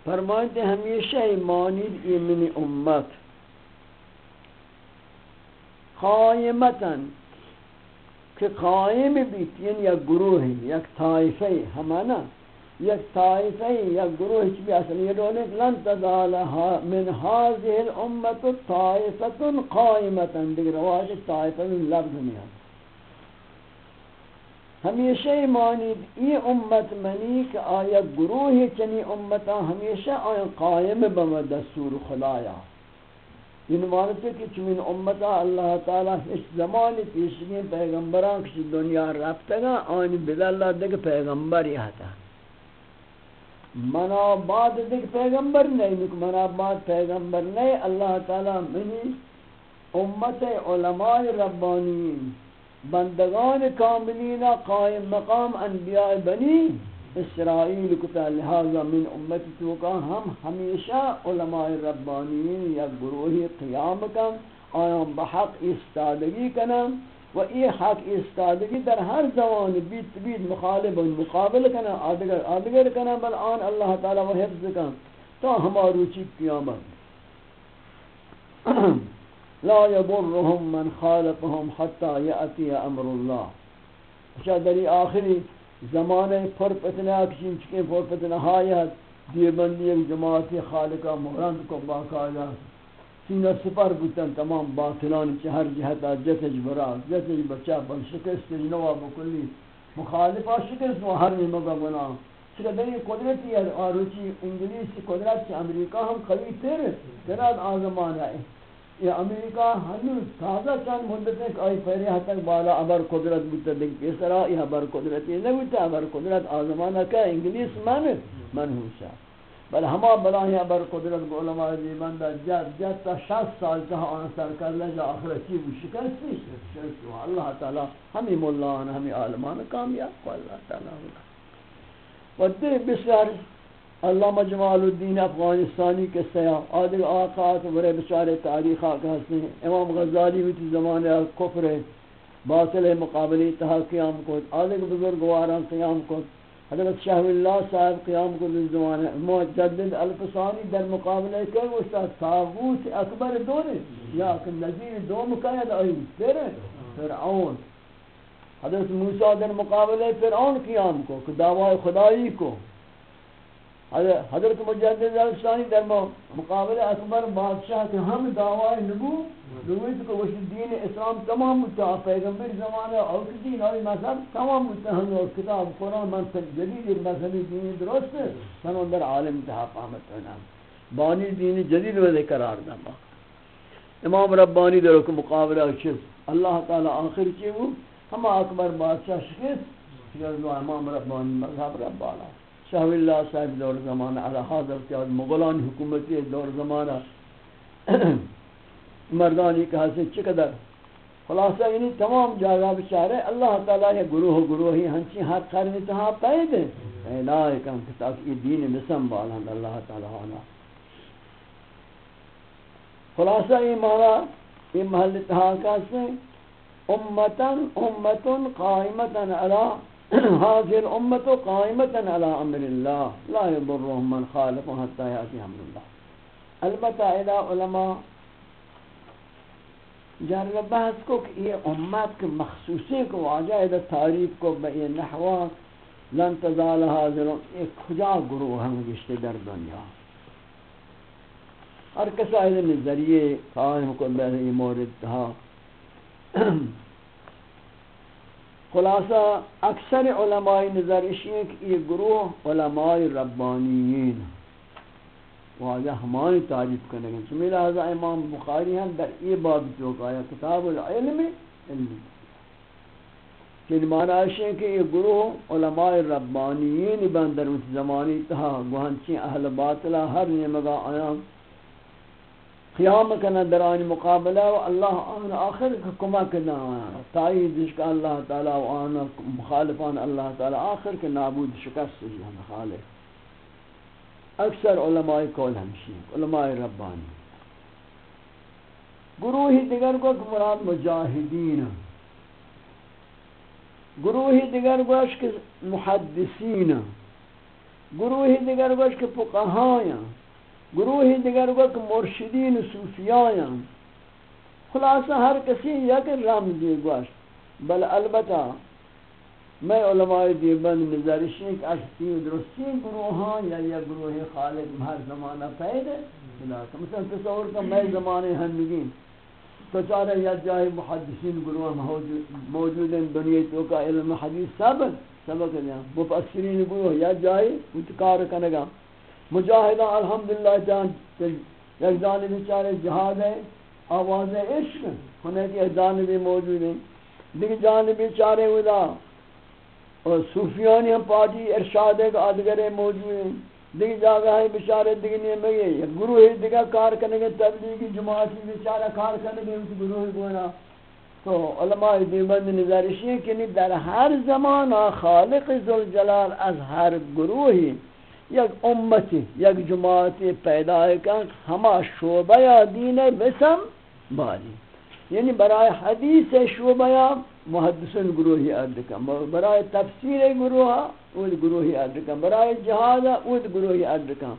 فرمائتے ہمیشہ مانید ایمن امت. قائمتاً کہ قائم بیت یعنی یک گروہ یک طائفہ ہمانا یک طائفہ یک گروہ چی بھی اصل یہ دولے لن تزال من هذه الامت طائفة قائمتا دیگر رواج طائفہ لفظ نہیں ہے ہمیشہ مانید ای امت منی کہ آیا گروہ چنی امتا ہمیشہ آیا قائم بم دستور خدایا. یہ مانتے کہ چمین امتا اللہ تعالی اس زمان پیشگی پیغمبران کسی دنیا رفتگا آنی بداللہ دیکھ پیغمبر یہ تھا منا بعد دیکھ پیغمبر نہیں نک منا بعد پیغمبر نہیں، اللہ تعالی منی امت علماء ربانیین بندگان کاملین، قائم مقام انبیاء بنی اسرائیل کتا لہذا من امت توکا ہم ہمیشہ علماء ربانیین یا گروہی قیام کن، آیان بحق استادگی کنن و ای حق استادگی در ہر زمان بیت بیت مخالب و مقابل کنن، آدگر آدگر کنن، بل آن اللہ تعالی و حفظ کن تا ہمارو چی قیامت۔ لا يضرهم من خالفهم حتى يأتي امر الله شادری اچھا، آخری زمانے پر پتنا کشیم، چکے پر پتنا ہایت دیوبندی ایک جماعتی خالقہ مغرند کو باقاعدہ۔ سینہ سپر بودن تمام باطلان چہ ہر جہتا جتج جی برا جتج جی بچہ بل شکست جی نوا بکلی مخالفہ شکست و ہر نمگا بنا چکہ دنی قدرتی ہے آروچی انگلیس قدرت چھ امریکہ ہم قوی تیر تیراد آزمان ہے۔ یہ امریکہ ہنوز تازہ چند مدت ہے کہ آئی پہلے حد تک بالا عبر قدرت بودتا دیکھ پیسرا یہ عبر قدرت یہ نہیں بودتا عبر قدرت آزمانہ کا انگلیس من منحوشا بل ہما بلاہی عبر قدرت کو علماء دیبندہ جد جد تا شست سال تہا آن سر کر لجا آخر چیب شکستی شکستی اللہ تعالی ہمیں ملان ہمیں عالمان کامیاب کو اللہ تعالی ہوگا۔ و دے بسیار علامہ جمال الدین افغانستانی کے سیاح عادل آقات برے بچارے تاریخہ کہتے ہیں۔ امام غزالی بھی زمانے کفر باطل مقابلی تہا قیام کو عادل بزرگواران قیام کو۔ حضرت شاہ اللہ صاحب قیام کو اس زمانے مجدد الفسانی در مقابلہ کے استاد تاغوت اکبر دونے یا کہ نظیر دو مقاید آئی تیرے فرعون حضرت موسیٰ در مقابلہ فرعون قیام کو کہ دعوی خدایی کو حضرت مجدد الثانی در مقابل اکبر بادشاہ کے ہم دعوی نبو نبویت کو وش دین اسلام تمام متا پیغمبر زمانہ اور دین اور مذہب تمام متا اور کتاب قرآن من جدید مذہبی دین درست من اندر عالم تہا فهمت ہونا بانی دین جدید و قرار دا امام ربانی در کو مقابلہ چیز اللہ تعالی آخر چیز وہ، ہم اکبر بادشاہ شکست امام ربانی مذہب رب والا شاہ اللہ صاحب دور زمانہ، علی حاضر کے مغلان حکومتی دور زمانہ۔ مردانی کا حسن چقدر؟ خلاصہ یعنی تمام جاگہ بچارے اللہ تعالیٰ یہ گروہ گروہی ہنچی حق خرمی تہا پید ہے اعلائے کم کتاک یہ دین مسم بالہند اللہ تعالیٰ عنہ خلاصہ یہ مانا، یہ محل تہا کہتے ہیں امتن امتن قائمتن علی هذه الامه قائمه على امر الله لا يضرهم من خالف حتى ياتي امر الله البتہ الى علماء جانب بحث کو کہ یہ امت کے مخصوصی کو واجہ تعریف کو بے نحو لن تزال حاضر. ایک کھجا گروہ ہم گشتے در دنیا؟ ہر کسا علم ذریعے قائم کو بے مورد تھا خلاصہ، اکثر علماء نظر اشیئے کہ یہ گروہ علماء ربانیین واجہ ہمانی تعریف کرنے گے چمی لہذا امام بخاری ہم در ای باب چوکایا کتاب العلم علمی کہ معنی ہے کہ یہ گروہ علماء ربانیین بندر اس زمانی تہا گوہنچی اہل باطلہ، ہر نمگا آیام قیام کنا در آن مقابلہ و اللہ آن آخر کا کمک نہ تائید جس کا اللہ تعالی و آن مخالفان اللہ تعالی آخر کے نابود شکست جی ہم خالق۔ اکثر علماء کول ہمشی علماء ربانی۔ گروہی دیگر کو مراد مجاہدین گروہی دیگر کو محدثین گروہی دیگر کو فقہایاں گروہی دیگر وقت مرشدین صوفیان خلاصہ ہر کسی یک رام رمزی گوشت، بل البتہ میں علماء دیبند نظرشی کہ اشتی و درستی گروہاں یا یا گروہ خالق ہر زمانہ پید ہے۔ مثلا تصور کا میں زمانے ہنگین تو چارہ یا جائے محدثین گروہ موجود ہیں، دنیا تو کا علم حدیث سبق سبق دیا مفسرین گروہ یا جائے اتکار کنگا۔ مجاہدہ، الحمدللہ، جان ایک جانب چارے جہاد ہے آواز عشق ہونے کی جانبی موجود ہیں۔ دیکھ جانبی چارے ودا اور صوفیانی پارٹی ارشاد ایک آدگرے موجود ہیں۔ دیکھ جاگہ ہے بچارے دگنے میں یہ گروہ دیگا کار کرنے کے تبلیغی جماعتی بچارہ کار کرنے کے اس گروہ گونا تو علماء دیوبند نظارشی ہیں کہ در ہر زمان خالق ذوالجلال از ہر گروہی یک امتی، یک جماعتی پیدا کن ہما شعبہ دین بسم باری یعنی برای حدیث شعبہ محدثن گروہی ارد کن۔ برای تفسیر گروہ اود گروہی ارد کن۔ برای جہاد اود گروہی ارد کن۔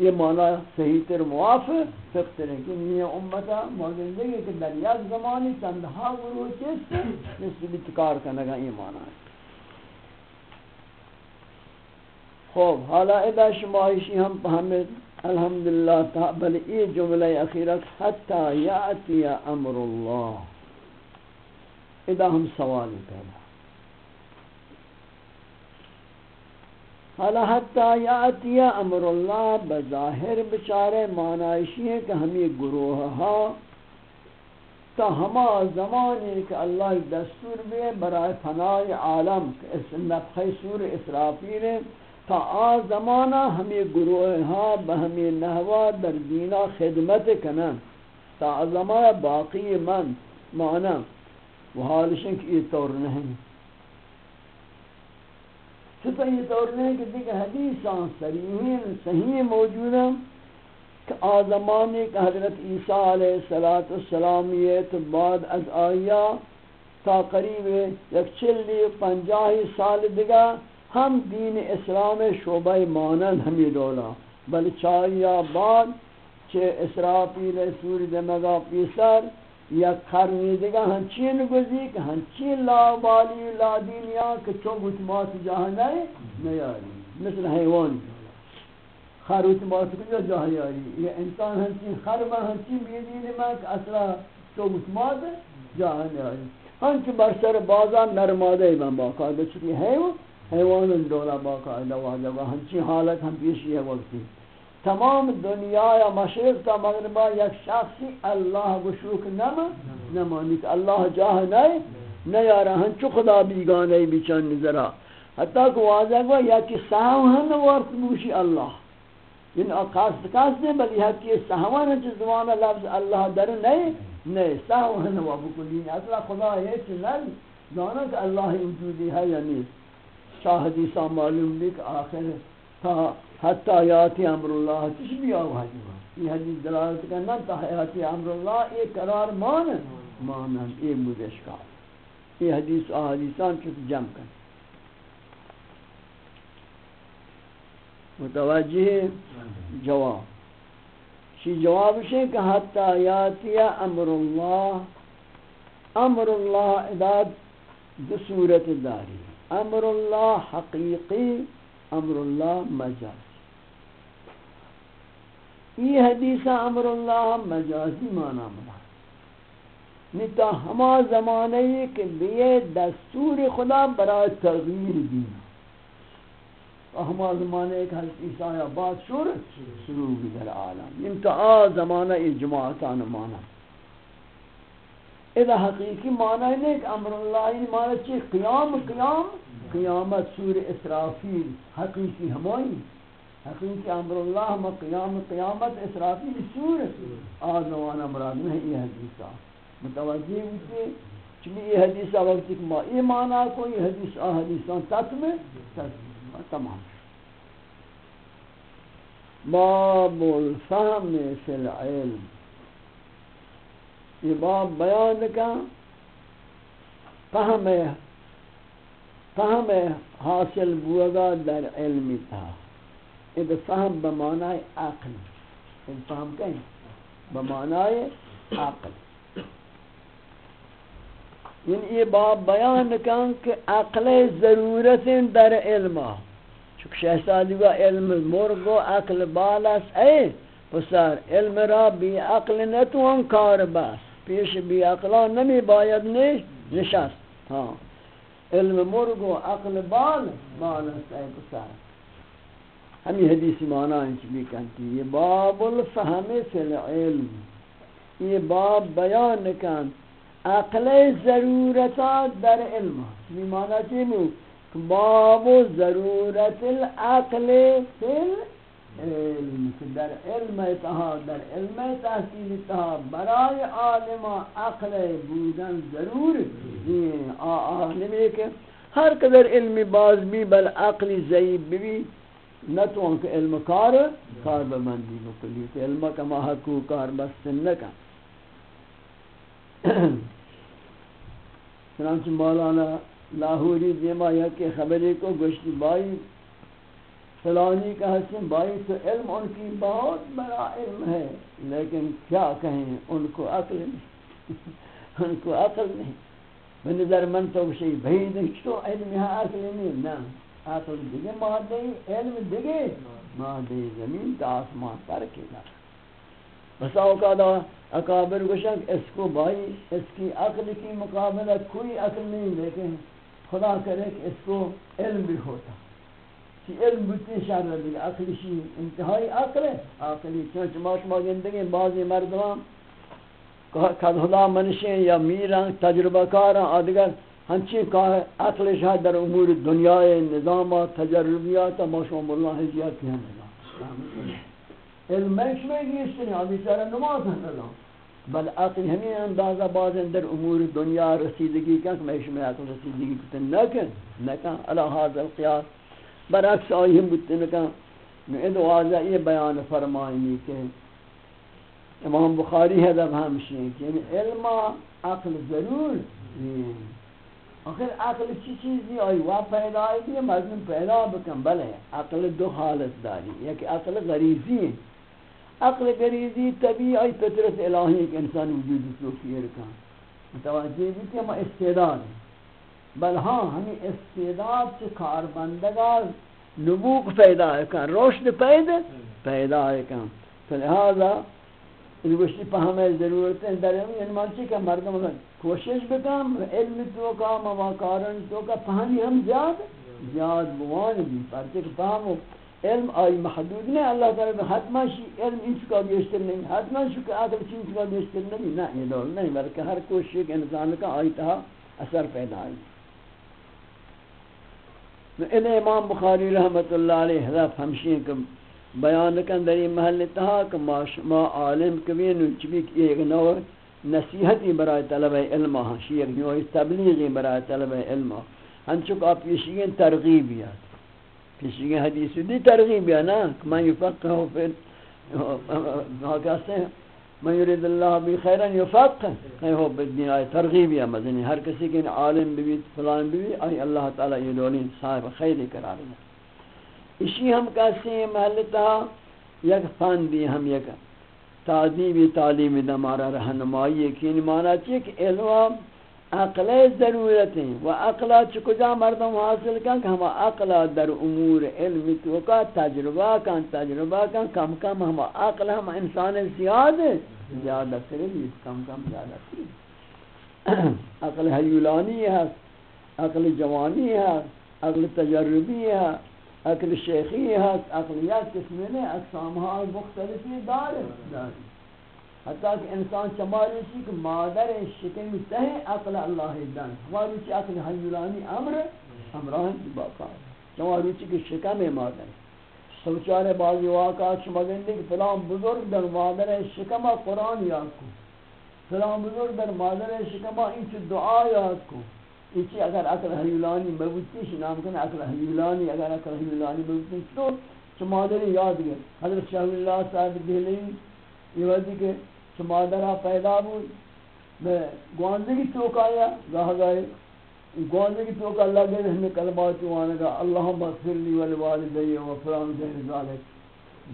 یہ معنی صحیح تر موافق فقر ہے کہ یہ امتا موجود ہے کہ در یک زمانی چندہا گروہ چیز سے نسبی تکار کنگا یہ معنی ہے۔ خوب. حالا ادا شمایشی ہم فهمت الحمدللہ تا بل ای جملہ اخیرت حتی یعطی امر اللہ ادا ہم سوال پیدا حالا حتی یعطی امر اللہ بظاہر بچارے معنیشی ہیں کہ ہمیں گروہ ہا تا ہما زمانی کہ اللہ دستور بے برای فنای عالم، اس نفخی سور اسرافیر تا آ زمانہ ہمیں گروہ ہاں بہمی نحوہ در دینا خدمت کنن۔ تا زمانہ باقی من معنی و حالشن کہ یہ طور نہیں۔ چھتا یہ طور نہیں کہ دیکھ حدیثان صریحین صحیح موجود ہیں کہ آ کہ حضرت عیسیٰ علیہ السلام یہ تو بعد از آیا تا قریب یک چلی پنجاہی سال دیگا ہم دین اسلام شعبہ مانند ہمی دولا، بل چاہیا بعد چه اسرافیل سور دمگا پیسر، یا قرنی دیگا ہنچین گزی، کہ ہنچین لا بالی لا دینیا کہ چون گتمات جاہ نیاری۔ مثل حیوان خروت مات کجا جاہ یہ انسان ہنچین خربا ہنچین بیدین میں کہ اصلا چون گتمات جاہ نیاری ہنچ برسر بازا نرمادے من باقا چکی حیوان حیوان دولا باقاعدہ واجبہ ہنچی حالت ہم پیشی ہے وقتی تمام دنیا یا مشرق تا مغربہ یک شخصی اللہ گشوک نم نمانی کہ اللہ جاہ نئے نیارا ہنچو خدا بیگانے بیچان نظرہ۔ حتیٰ کہ واضح ہوا، یا کہ سہوہن ورط بوشی اللہ۔ یعنی ان قاسد قاسد نہیں بلی حقی سہوہن چیز زمانہ لفظ اللہ در نئے نئے سہوہن وابکلین یعنی اصلا خدا ہے چیز نہیں دانا کہ اللہ وجودی ہے یا نہیں شاہ حدیثہ معلوم بھی کہ آخر تا حتی حیاتی امر اللہ چش بھی آواجی ہوا یہ حدیث دلالت کرنا تا حیاتی امر اللہ ایک قرار مانن مانن ایک مدشکار یہ حدیث آحدیثان چک جمع کر متوجہ جواب۔ شی جواب شے کہ حتی حیاتی امر اللہ امر اللہ اداد دو صورت داری امر اللہ حقیقی، امر اللہ مجازی. یہ حدیث امر اللہ مجازی معنی منا نتا ہما زمانے کے لیے دستور خدا برای تغییر دینا. ہما زمانے کے حضرت عیسیٰ بعد شور شروع بھی در عالم. انتا زمانہ جماعتان مانا اذا حقیقی معنی نہیں کہ امر اللہ یہ یعنی معنی چی؟ قیام قیام، قیامت، سور اسرافیل، حقیقی ہمائی حقیقی امر اللہ، ہم قیام، قیامت، اسرافیل، سور۔ آدھوانا مراد نہیں، یہ حدیثہ متوجہ ہوتے چلی یہ حدیثہ وقت کہ ما ایمانا کو، یہ حدیث آ حدیثان تتم تتم تمام۔ باب الفهم فی العلم۔ یہ باب بیان کا فهم فهم حاصل بوگا در علم تھا یہ فهم بمعنی عقل۔ یہ فهم کہیں؟ بمعنی عقل۔ یعنی یہ باب بیان کن کہ عقل ضرورت در علم۔ چونکہ شہزادی کا علم مرگو عقل بالاس اے پسر علم را بی عقل نتوان کار بس پیش بی عقلا نمی باید نیش نشست ہاں علم مرگ و عقل بال بال ہے پسر. ہمی حدیث معنی انچ بھی کنتی یہ باب الفہم فی العلم. یہ باب بیان کن. عقل ضرورتات در علم یہ معنی چی باب ضرورت العقل فی العلم علم در علم اتها در علم تحصیل اتها برای عالم عقل بودن ضرور عالمی که ہر قدر علمی باز بھی بل عقلی ضعیب بھی نہ تو ان کے علم کار کار بمندی بکلی کہ علم کما حقوق کار بس نکا چنانچہ مولانا لاہوری دیما یا کہ خبری کو گشتی بائی فلانی کا حسن بھائی تو علم ان کی بہت بڑا علم ہے، لیکن کیا کہیں ان کو عقل نہیں؟ ان کو عقل نہیں۔ بنظر من تو شئی بھئی تو علم ہے عقل نہیں۔ نا عقل دیگے مادے علم دیگے۔ مادے زمین تا آسمان پر کے نا بس اوقات اکابر گوشن اس کو بھائی، اس کی عقل کی مقابلہ کوئی عقل نہیں، لیکن خدا کرے کہ اس کو علم بھی ہوتا۔ چی علم بودتی شر دیگه عقلشی انتهای عقله عقلی چون ما شما گندگی بعضی مردمان کدهلا منشین یا میرن تجربه کارن آدگر ہنچی کا عقل شاہ در امور دنیای نظام تجربیات ما شما مولا حجیات کی ہم علم منش میں گیشتنی آدھی سارا نماز ہم اللہ بل عقل ہمیں اندازہ باز در امور دنیا رسیدگی کن کہ میں شما عقل رسیدگی کتن نکن نکن علا حاضر قیاس برعکس آئی ہم بتنے کا نعید واضح یہ بیان فرمائنی کہ امام بخاری ہے دب ہمشی کہ یعنی علم عقل ضرور آخر عقل چی چیزی آئی؟ وہ پیدا آئی کہ مضمون پیدا بکن، بلے عقل دو حالت داری یک عقل غریزی ہے۔ عقل غریزی طبیعی آئی پترت الہی کہ انسان وجود سوکی رکھا۔ متوجہ بھی کہ ہم استعداد ہیں۔ بل ہاں ہمیں استعداد سے کار بندگا نبوک پیدا ہے کن روشن پیدا پیدا ہے کن تو لہذا اس گوشتی پہ ہمیں ضرورت ہے در علم یعنی مانچی کہ مردم کوشش بکم علم تو کا مواقارن تو کا پہنی ہم زیاد زیاد بوان بھی۔ پرچہ کہ پہمو علم آئی محدود نہیں۔ اللہ تعالی حتما شی علم ان چکا بیشتر نہیں۔ حتما شی کہ آدم چین چکا بیشتر نہیں۔ نہیں دول نہیں، بلکہ ہر کوشش ایک انسان کا آئی تھا اثر پیدا آئی ان امام بخاری رحمت اللہ علیہ حضرت ہمشی کہ بیان کن در محل تہا کہ ما شما عالم کبین چبی ایک نو نصیحتی برای طلب علم ہاں شی ایک نو تبلیغی برای طلب علم ہن چکا پیشیگین ترغیبیات پیشیگین حدیث دی ترغیبیات نا کہ من یفقہ فی ہاں کہتے ہیں من يريد الله به خيرا يفقه ہے ہو بالدین آئی ترغیب یا مدنی ہر کسی کے عالم بھی فلان بھی آئی اللہ تعالی یہ دولین صاحب خیری قرار دیں اسی ہم کہتے ہیں محلتا یک فن دی ہم یک تعدیبی تعلیم دمارا رہنمائی یقین مانا چاہیے کہ علم عقل ضرورت ہیں۔ و عقلا چکجا مردم حاصل کن کہ ہم عقلا در امور علم تو کا تجربہ کن تجربہ کن، کم کم ہم عقل ہم انسان زیاد زیادہ کریں کم کم زیادہ کریں عقل حیولانی ہے، عقل جوانی ہے، عقل تجربی ہے، عقل شیخی ہے عقلیات قسم نے اقسامها مختلفی دار دار حتی کہ انسان چماری چی کہ مادر شکم تہ عقل اللہ دن ہماری چی عقل حیولانی امر امران کی باقا. چماری چی کہ شکم مادر. سوچارے بعضی واقعات شما کہ فلان بزرگ در مادر شکمہ قرآن یاد کو فلان بزرگ در مادر شکمہ انچ دعا یاد کو انچ اگر اکل حیولانی مبوتی شنام کنے اکل حیولانی. اگر اکل حیولانی مبوتی تو چھ یاد گئے حضرت شاہ اللہ صاحب دہلی یہ وقتی کہ چھ مادرہ پیدا بود میں گوانزگی توکایا گاہ گائے گوانزے کی توقع اللہ گئے ہمیں کلمات چوانا گا اللہم اغفر لی والوالدی و فرام زہر ذالک۔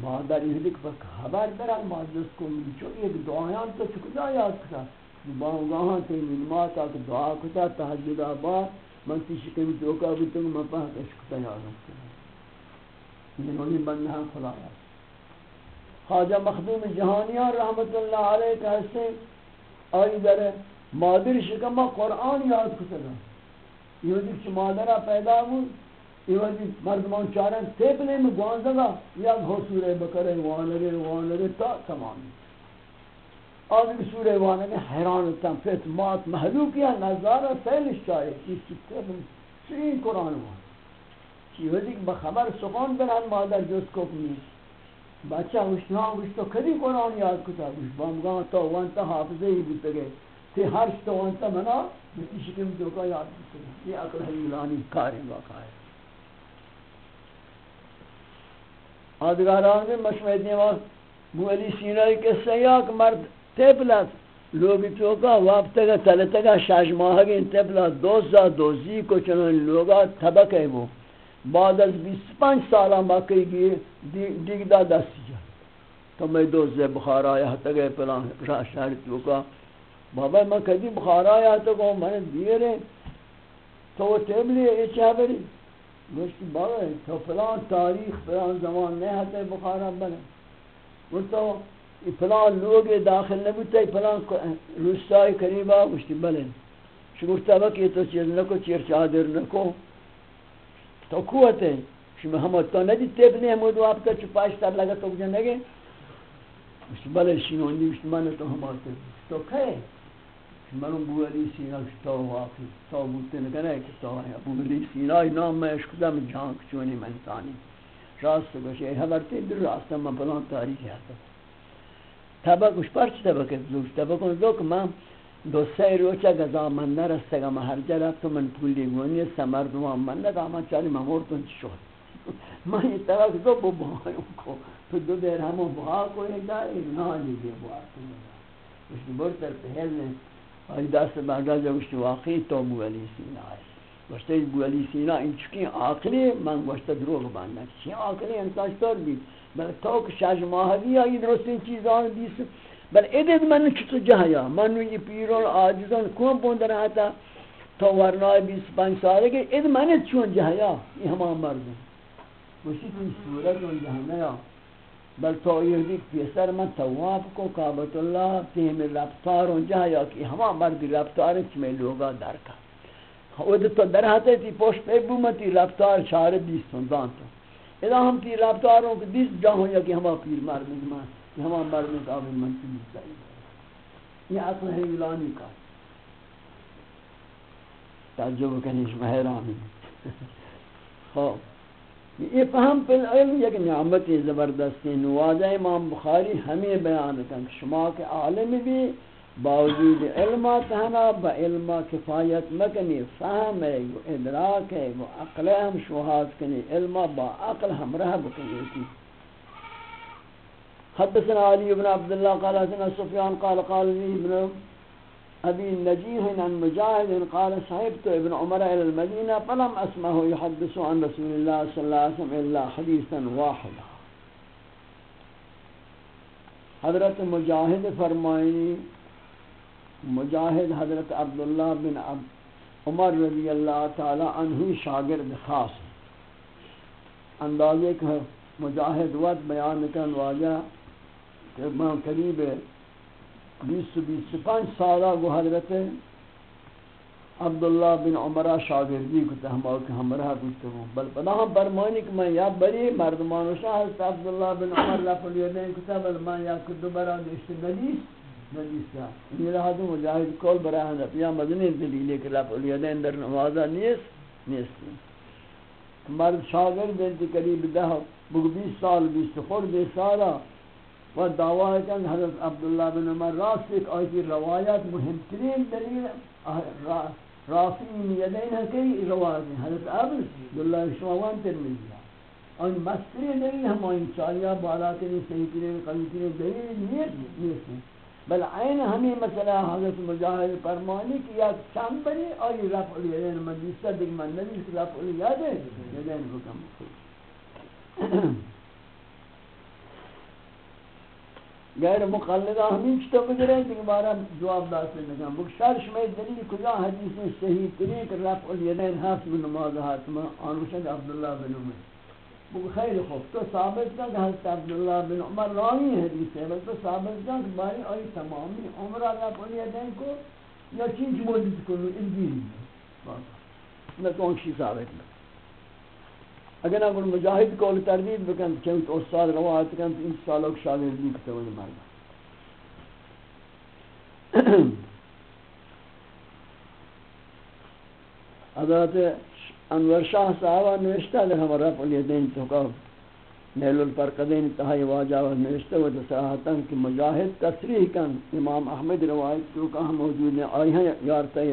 مادر یہ لکھ پر خبر درہ مادرس کو چو ایک دعایان تو چکتا یاد کتا باہم گاہاں تے ملمات آکے دعا کتا تحجد آباد من تی شکم توقع بھی تنگ مپاہ کشکتا یاد کتا جنہوں نے بندہ خدا یاد خواجہ مخدوم جہانیان رحمت اللہ علیہ کہتے آئی در مادر شکمہ قرآن یاد کتا یہ وجہ کہ مادرہ پیدا بود یہ وجہ مردمان چارن تیپنے میں گوانزگا، یا گھو سورہ بکرے وانرے وانرے تا تمامی آدھے سورہ وانرے حیران تم فیت مات محلوک یا نظارہ سیلش چاہے چیز کی تیپن سرین قرآن وان چی وجہ بخبر سخون بران مادر جس کو کنی بچہ وشتہاں وشتہ کدی قرآن یاد کتا وش بامگاہ تو وانتا حافظے ہی بودتے گئے۔ تی ہر شتہ وانتا منا بسی شکم جو کا یاد بکنی یہ اکل حیولانی کاری واقع ہے۔ آدھگاران میں مشمعید نیوان بو علی کے سیاک مرد تیپلت لوگی چوکا وابتگا تلتگا شاش ماہگی تیپلت دوزا دوزی کو چنان لوگا طبق ہے وہ۔ بعد از بیس پانچ سالہ باقی گئے دیگ دا دستی جا تو میں دوزے بخار آیا تگے پلان راہ شہر چوکا بابا میں کدی بخار آیا تو کہ میں دیرے تو وہ ٹیبلی یہ چاہ بری گوشتی بابا تو فلان تاریخ فلان زمان نہیں ہتے بخارا بنے وہ تو فلان لوگ داخل نبوتے فلان روستائی قریبا گوشتی بلے شکرتا بکی تو چیز نکو چیر چادر نکو تو قوت ہے شما ہم تو ندی ٹیبلی ہمود آپ کا چپاش تر لگا تو جنگے گوشتی بلے شنوندی گوشتی من تو ہم آتے تو کھئے من ابو علی سینا تو واقعی تو بوتے نکنے کہ تو ہے۔ ابو علی سینا نام میں اشک دم جان چونی من تانی۔ راست گوشے حضرت در راست میں بلان تاریخ ہے۔ تبا گوش پرچ تبا کہ زوج تبا کن دو کہ من دو سه روچه گزا من نرسته گم هر جا رفت من پولی گونی سمر دوام من ندا من چالی ممور چی شد؟ من یه طرف دو با بایم کو تو دو دیر همو با کنی دا اینا دیگه با کنی وشتی بر تر پهل نه. آی دست برگز وشتی واقعی تو بولی سینا هست. وشتی بولی سینا این چکی آقلی من وشتی دروغ بندن چی آقلی انساش تر بید بلکه تو که شش ماهوی آیی درست این چیزان بیست بل ادد من چطو جہیا من یہ پیرون آجزان کون پوند رہا تھا تو ورنائی بیس پانچ سالے کے اد من چون جہیا یہ ہمان مردم گوشتی تو صورت ان جہانا بل تو یہ دیکھ پیسر من تواف کو کعبت اللہ تیم رفتار ہوں جہاں یا کہ ہما مرد رفتار ہیں چمیں لوگا در کا خود تو در ہاتے تھی پوش پہ بومتی رفتار چار دیس تن دان تو اذا ہم تی رفتاروں کے دیس جاہوں یا کہ ہما پیر مرد من کہ ہما مرد من کعبت من کی چاہیے یہ اصل ہے اعلانی کا۔ تعجب کنیش مہرانی خوب۔ یہ فہم پر علم یک نعمت زبردستی نوازہ امام بخاری ہمیں بیان کہ شما کے عالم بھی باوجود علم تہنا، با علم کفایت مکنی، فہم ہے، وہ ادراک ہے، وہ عقل ہم شوہات کنی علم با عقل ہم رہ بکنی حدثنا علی بن عبداللہ قال حدثنا سفیان قال قال لی ابن أبي النجيه عن مجاهد قال صحبت ابن عمر إلى المدينة فلم أسمه يحدث عن رسول الله صلى الله عليه وسلم إلا حديثا واحدا. حضرت مجاہد فرمائنی مجاہد حضرت عبداللہ بن عمر رضی اللہ تعالی عنہ شاگرد خاص. اندازے کہ مجاہد وقت بیان کن واجہ کہ میں قریب بیس بیس پانچ سالہ گو حضرت عبداللہ بن عمرہ شاگردی کو تہما کہ ہمراہ بیتے ہوں۔ بل پدا ہم برمانی کہ میں یا بری مردمان و شاہ حضرت عبداللہ بن عمر لفظ الیدین کتا بل میں یا کدو برا دیشت نجیس نجیس یا یہ رہا دو مجاہد کول برا ہم یا مدنی دلیلے کہ لفظ الیدین در نوازہ نیس نیس۔ مرد شاگرد بنتی قریب دہ بگ بیس سال، بیس خور بے سالہ۔ و دعوی کن حضرت عبداللہ بن عمر راست ایک آیتی روایت مهمترین دلیل رافعین یدین ہے کئی روایت حضرت عبداللہ شماوان ترمیزی آن مستری دلیل ہم آئین چاریا بالا کریں صحیح کریں قلم کریں دلیل نیست نیست بل عین ہمیں مسئلہ حضرت مجاہد فرمانی کہ یا چند بری آئی رفع الیدین مجلسہ، دیکھ من نبی رفع الیدین یدین حکم۔ غیر مقلدہ ہمیں چھتا بگرے ہیں؟ کہ بارا جواب داستے لگا۔ بکشار شمائی دلیل کجا حدیث میں صحیح ترین رفع الیدین حفظ بن نماز حاتمہ آنوشد عبداللہ بن عمر۔ بگو خیر خوب۔ تو ثابت کن کہ حضرت عبداللہ بن عمر راوی حدیث ہے تو ثابت کن کہ باری آئی تمامی عمرہ رفع الیدین کو یا چیز موجود کنو انجیل میں کون شی ثابت کن اگر اگر مجاہد کو تردید بکن، چند استاد روایت کن، تو ان سالوں شاگردی کتے ہوئے مرد. حضرت انور شاہ صاحبہ نوشتہ لے ہم رب الیدین تو نیل الفرقدین تہائی واجہ و نوشتہ و تصراحتا کہ مجاہد تصریح کن، امام احمد روایت تو کہاں موجود ہیں آئی ہیں یارتا ہی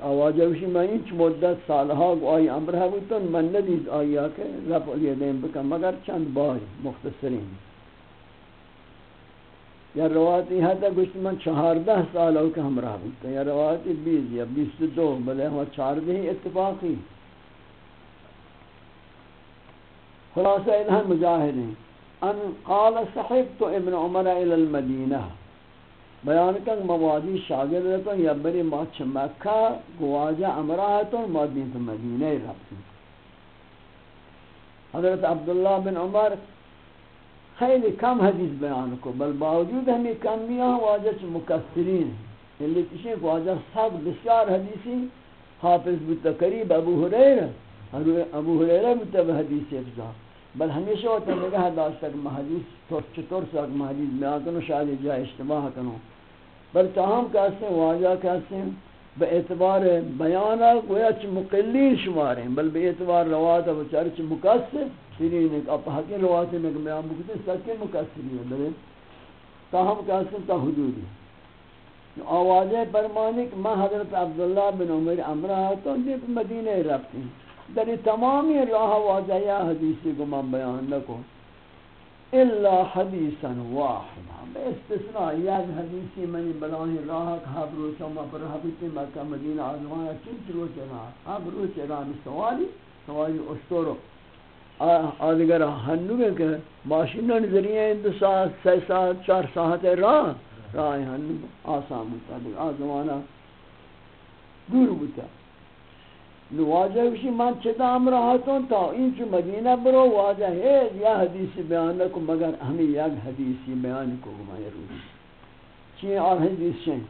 روایتا آواز اوشی میں انچ مدت سالها گو آئی امرہ بودتن من ندید آئی آکے رفع الیدین بکن، مگر چند بار مختصرین۔ یا روایتی حتی گوشت من چہاردہ سالہ کے ہمراہ بودتا یا روایتی بیس یا بیس دو بلے ہوا چاردہ اتفاقی۔ خلاصہ الہم مجاہد ہیں ان قال صحبت ابن عمر الى المدینہ۔ بیان کن موادی شاگرد تو یا بری ما ماچ مکہ، گواجہ امراہ تو مادین تو مدینہ رفتی حضرت عبداللہ بن عمر خیلی کم حدیث بیان کو، بل باوجود ہمیں کمیاں واجہ چھ مکسرین یلی یعنی کشی واجہ صد بسیار حدیثی، حافظ بودتا قریب ابو حریر ابو حریر بودتا حدیث افضا بل ہمیشہ ہوتا ہے نگاہ داشتا کہ محدیث چطور سا کہ محدیث بیان کنو، شاید جا اشتباہ کنو. بل تاہم کہتے ہیں، واجہ کہتے ہیں، بے اعتبار بیانہ گویا چھ مقلین شمار ہیں، بل بے اعتبار روایت و چار چھ مقصر سرین ایک اپا حقی روایت میں کہ بیان بکتے سکے مقصری ہیں، بلے۔ تاہم کہتے ہیں، تا حدودی آوازیں فرمانے کہ میں حضرت عبداللہ بن عمر امرہ تو دیکھ مدینہ رفتی ہیں، در تمامی راہ واضح حدیثی کو من بیان نکو الا حدیثا واحدا. بے استثناء یک حدیثی منی بلاہی راہ حب روچا ما پر حبیتی مکہ، مدینہ آزمانا چنچ روچ راہ حب روچ راہ سوالی سوالی اشتورو آدھگر ہنو گئے کہ ماشینوں ذریعے دو ساعت سی ساعت، چار ساعت راہ راہ ہنو، آسان مطابق آزمانا دور بتا واجہ وشی من چدا امراحتون تا این چو مدینہ برو واجہ ہے، یا حدیث بیان کو مگر ہمیں یک حدیثی بیان کو گمائے روی چین اور حدیث چین۔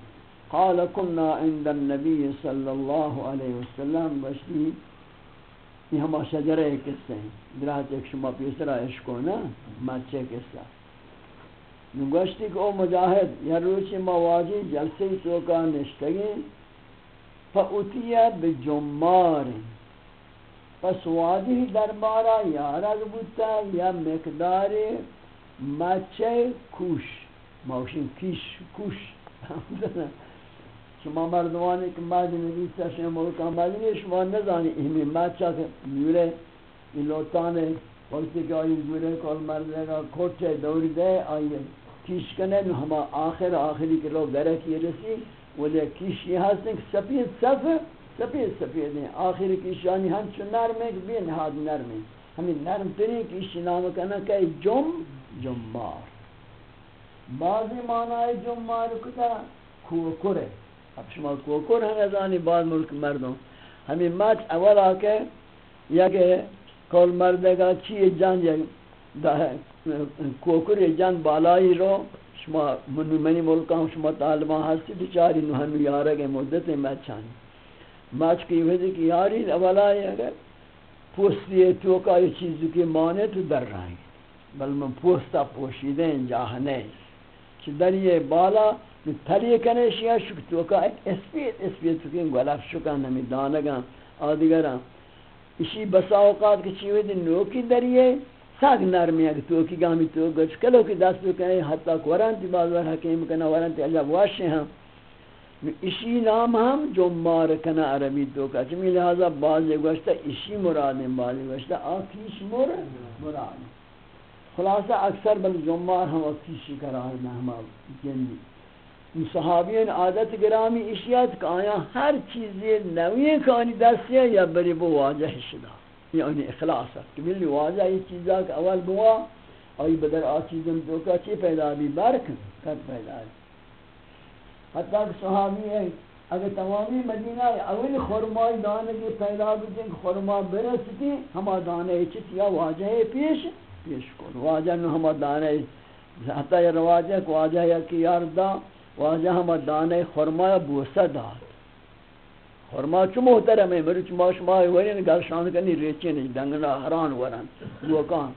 قال کننا عند النبی صلی اللہ علیہ وسلم بشتی یہ ہما شجرہ قصہ ہیں؟ درہت ایک شما پیسرہ عشقو نا؟ مچے قصہ نگوشتی کہ او مجاہد، یا روچی مواجی جلسی توکا نشتگیں فاوتیا بجمار. پس واجی دربارا یارگ بودتا یا مقدار مچه کوش. موشین کیش، کوش. شما مردوانی که بعد نویسه شما ملکان مدینی شما نزانی ایمی مچه که میوره، این لوتانه وقتی که آئی گوره کل مرده کا کوچه دوری دے آئی کیش کنه ہما آخر، آخری که لوگ گرکی رسی. ولی کیشی هستن که سپید سفر سپید سپید ہیں آخری کیشانی ہم چو نرم ہے کہ بھی نهاد نرم ہے ہمیں نرم ترین کیشی نام کنا کہ جم جمبار بعضی معنی جمبار کتا کوکر ہے اب شما کوکر ہیں ازانی بعض ملک مردوں ہمیں مچ اول آکے یا کہ کول مردے چی جان یا کوکر جان بالائی رو شما منو منی ملکان شما طالبان ہستی بچاری نو ہم یارہ کے مدت میں چانی ماچ کی وجہ کی یاری اولا ہے، اگر پوستی تو کا یہ چیز کی مانے تو در رہی۔ بل من پوستا پوشیدے ہیں، جاہنے چھ در یہ بالا تھلی کنے شیا شک تو کا اسپیت اسپیت تو کہ گلف شکا نمی دانگا آدگران اسی بسا اوقات کے چیوے دن نوکی دریئے ساگ نرمی ہے کہ تو کی گامی تو گچ کلو کی دست بکنے حتی کہ ورانتی بازور حکیم کنا ورانتی عجب واشے ہم اسی نام ہم جو مار کنا عربی تو کا چمی لہذا بازی گوشتا اسی مراد ہیں بازی گوشتا آکیش مر مراد۔ خلاصہ اکثر بل جمار ہم آکیشی کرا ہے ہم جنی صحابین عادت گرامی اشیات کہ آیا ہر چیزی نوی کانی دستی یا بری بو واجہ شدہ۔ یعنی اخلاص ہے کہ ملی واجہ یہ چیزا کہ اول بوا آئی بدر آ چیزم تو کا چی پیدا بھی برک کت پیدا ہے حتیٰ کہ صحابی ہے اگر تمامی مدینہ اول خرمائی دانے کی پیدا بھی جن خرما برستی ہما دانے چت یا واجہ پیش پیش کن. واجہ نو ہما دانے حتیٰ یہ رواجہ کہ واجہ یا کی یاردا واجہ ہما دانے خرما بوسہ دار داد خرما چو محترم ہے میرے چما شما ورین گل شان کنی ریچے نہیں دنگنا حران ورن بوکان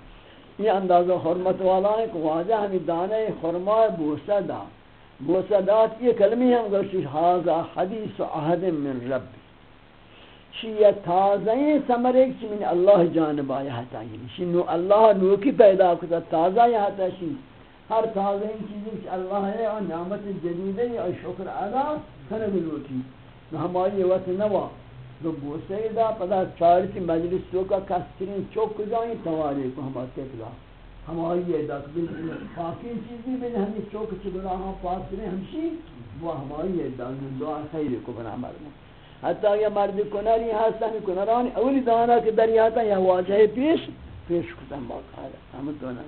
یہ اندازہ حرمت والا ہے کہ واجہ ہمیں دانے خرما بوسہ دا بوسہ دات یہ کلمی ہم گوشتی حاضا حدیث عہد من رب شیعہ تازہ سمر ایک چی من اللہ جانب آیا ہتا یعنی شنو اللہ نوکی پیدا کتا، تازہ یا ہتا شی ہر تازہ چیزیں اللہ ہے، اور نعمت جدید ہے، اور شکر ادا کرنے لوٹی ہماری وقت نوا تو بوسے دا پدا چارتی مجلس تو کا کسترین چوک جائیں تواری کو ہم آتے پلا ہماری یہ دا پاکی چیزی بھی ہمیں چوک چی بنا ہم پاسرین ہمشی وہ ہماری یہ دا دعا خیر کو بنا مرنا حتی یہ مرد کنری ہستا ہمیں کنرانی اولی دانا کے دریاتا یا واجہ پیش پیش کتن باقا ہے ہم دونا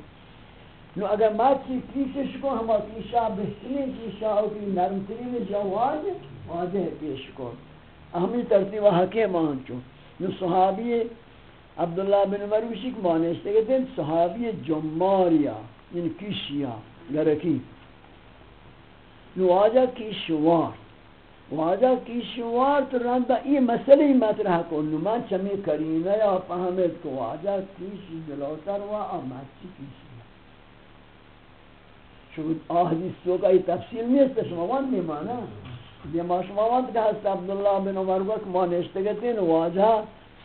نو اگر ما چی پیشش کو ہم پیشا بہترین پیشا او کی نرمترین جواز واضح پیش کو۔ اہمی ترتیب حکیم آنچو نو صحابی عبداللہ بن مروشی کو مانشتے گئے تھے، صحابی جماریا یعنی کیشیا گرکی۔ نو آجا واجہ کیشوار واجہ کیشوار تو رندہ یہ مسئلہ مطرح کو۔ نو من چمی کرینہ یا فہمت کو۔ واجہ کیش جلوتر و آمد کیشی شود آحدیث تو کا یہ تفصیل نہیں ہے شما وان نہیں مانا یہ ما شما وان کہ حضرت عبداللہ بن عمر وقت ما نشتگتی واجہ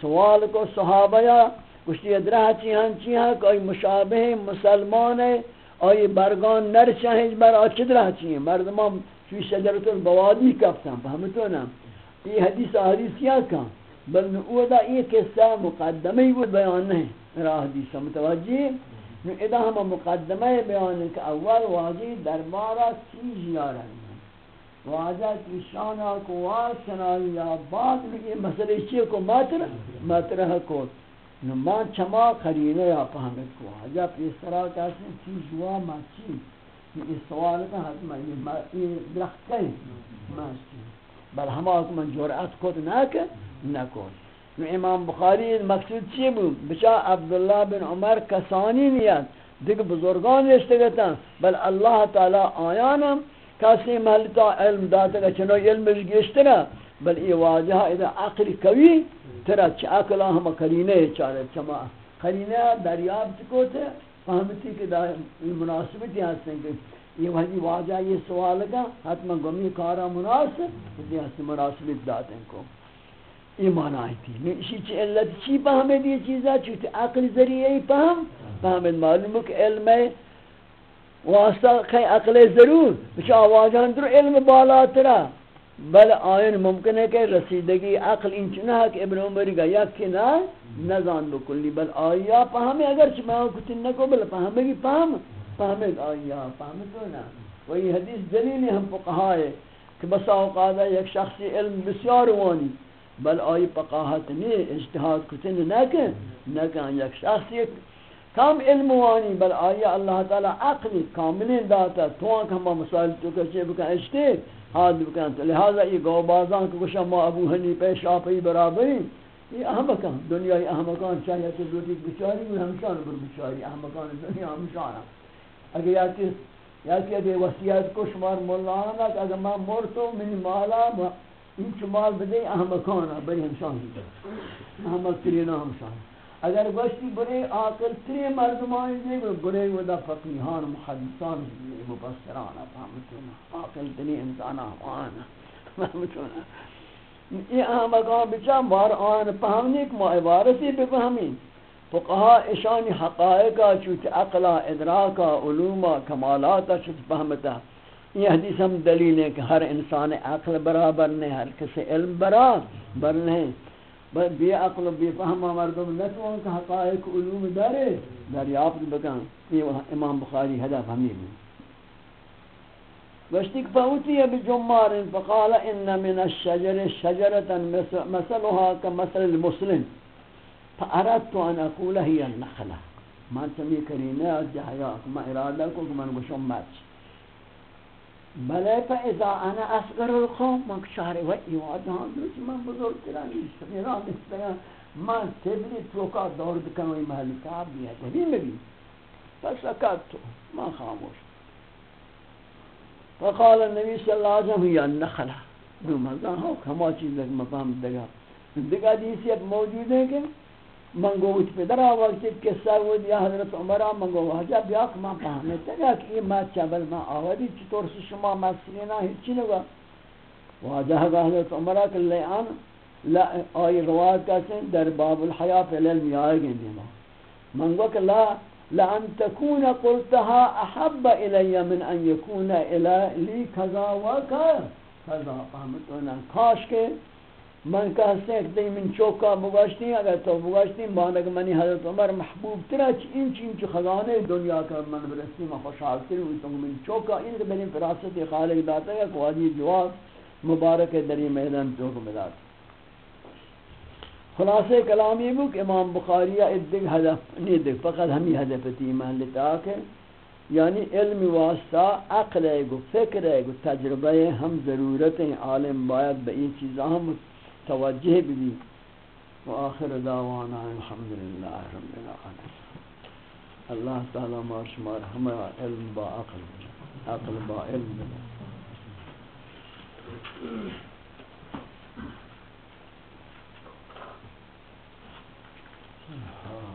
سوال کو صحابہ یا کشتی ادرہ چی ہن چی ہن کوئی مشابہ مسلمان ہے آئی برگان نر چاہیں بر آچد رہ چی ہیں مردمان فی شجرت البوادی کفتن فهمتو نا یہ حدیث حدیث کیا کہاں بل او دا یہ قصہ مقدمی بود بیان نہیں راہ حدیث متوجہ نو ادا ہم مقدمہ بیان کہ اول واجی دربارہ چیز یارن واجہ کی شانہ کو واسنائی یا بعد میں یہ مسئلہ چیئے کو ماتر ماترہ کو۔ نو ما چما قرینہ یا پہمت کو۔ واجہ پیس طرح کہتے ہیں چیز ہوا ما یہ سوال کا حتمہ یہ درخت کہیں۔ ما چیز بل ہما حکم جرعت کت نہ نہ کت امام بخاری مقصود چی بود؟ بچا عبداللہ بن عمر کسانی نیت۔ دیکھ بزرگان اشتگتا بل اللہ تعالی آیانم۔ کسی محلتا علم داتا کہ چنو علم گشتنا، بل ای واجہ اذا عقل کوی، ترا چی عقل ہم کرینے چارے چما کرینے دریاب چکو تھے فهمتی کہ دا مناسبتی ہستیں کہ یہ وحی واجہ یہ سوال کا حتما گمی کارا مناسب یہ ہستے مناسبت داتے کو ایمان آئی تھی میں اسی چی علت چی پہمد یہ چیزا؟ چوتی عقل ذریعی پہم پہمد معلوم کہ علم ہے واسطہ خی عقل ضرور بچہ آوازان در علم بالا ترا۔ بل آئین ممکن ہے کہ رسیدگی عقل انچنہ ہے کہ ابن عمر گا یک کہ نہ نزان بکلی۔ بل آیا پہمی اگر چی میں کتن نکو، بل پہمگی پہم پہمگ آیا پہم تو نا وہی حدیث دلیل ہم فقہائے کہ بسا اوقات یک شخصی علم بسیار وانی۔ بل آئی پقاہت نہیں اجتحاد کتن نکن نکن یک شخص یک کم علم وانی، بل آئی اللہ تعالی عقلی کاملین داتا تو آنکہ ہم مسائل تو کچھے بکن اجتے حاد بکن لہذا یہ گو بازان کو کچھ ما ابو حنی پیش آپی برابری، یہ احمقان دنیا احمقان چاہیے تو دوٹی بچاری بھی ہمشان بر بچاری احمقان دنیا ہمشان اگر یا کس یا کہ دے وسیعت کو شمار مولانا کہ اگر میں مرتو منی مالا این شمال بده احمقانا بری همشان احمق ترین همشان اگر گوشتی بری عاقل تری مردمان دیگه بری ودا فقیهان محدثان، مبصران فهمتونا عاقل تری انسان آنا فهمتونا یہ اہم مقام بچا بار آن پہمنی کہ ما عبارتی بفہمین فقہا اشانی حقائقہ چوت عقلا ادراکا علوما کمالاتا چوت فهمتا یہ حدیث ہم دلیل ہے کہ ہر انسان عقل برابر نہیں، ہر کسی علم برابر نہیں. بے عقل و بے فہم مردم نتوان کہ حقائق علوم دارے دریافت بکن. یہ امام بخاری ہمیں بھی وشتك فوتي بجمار فقال إن من الشجر شجرة مثلها كمثل المسلم. فأردت أن أقول هي النخلة. ما تسمي كريمات جهيات ما إرادة من بشم ماتش بلے پا اذا انا اصغر القوم، من شهر وقتی وعدها دوش من بزرگ کرانی شمیران استیان من تبلی توکا دور بکنو ای محلی کعب بیاد. ولی نبی فسکت تو. من خاموش. فقال النبی صلی اللہ علیہ وسلم، یا نخلا دو مزان ہو کما چیز لگ مقام دگا. دگا دیسی اب موجود ہے کہ من گو اچ پدر وقت کہ سعود یا حضرت عمر من گو حجا بیا کہ گا کہ ما چبل ما آوری، چطور سے شما مسلینا ہیچ نگا واجہ گا حضرت عمر کہ لیان، لا آئی روایت کہتے ہیں در باب الحیاء پہ العلم آئے گئے دیما من کہ لا لأن تكون قلتها أحب إلي من أن يكون إلى لي كذا وكذا كذا فهمت أنا كاش كي من کہتے ہیں کہ من چوکا بگاشتی ہیں اگر تو بگاشتی ہیں مانک منی حضرت عمر محبوب ترا این چین چی خزانے دنیا کا من برسی میں خوشحال تری ہوئی تو من چوکا. ان کے بنی فراست خالق داتا ہے کہ واجی جواب مبارک دری میدان چوک مدات خلاصے کلامی بک امام بخاریہ ادھگ حدف نہیں دیکھ فقط ہمی حدف تی محلتا کہ یعنی علم واسطہ عقل ہے گو فکر ہے گو تجربہ ہم ضرورت ہیں عالم باید بئی چیزاں ہم توجہ بھی وآخر دعوانا الحمدللہ رب العالمين اللہ تعالی ما شمار ہمارا علم با عقل عقل با علم Mm-hmm.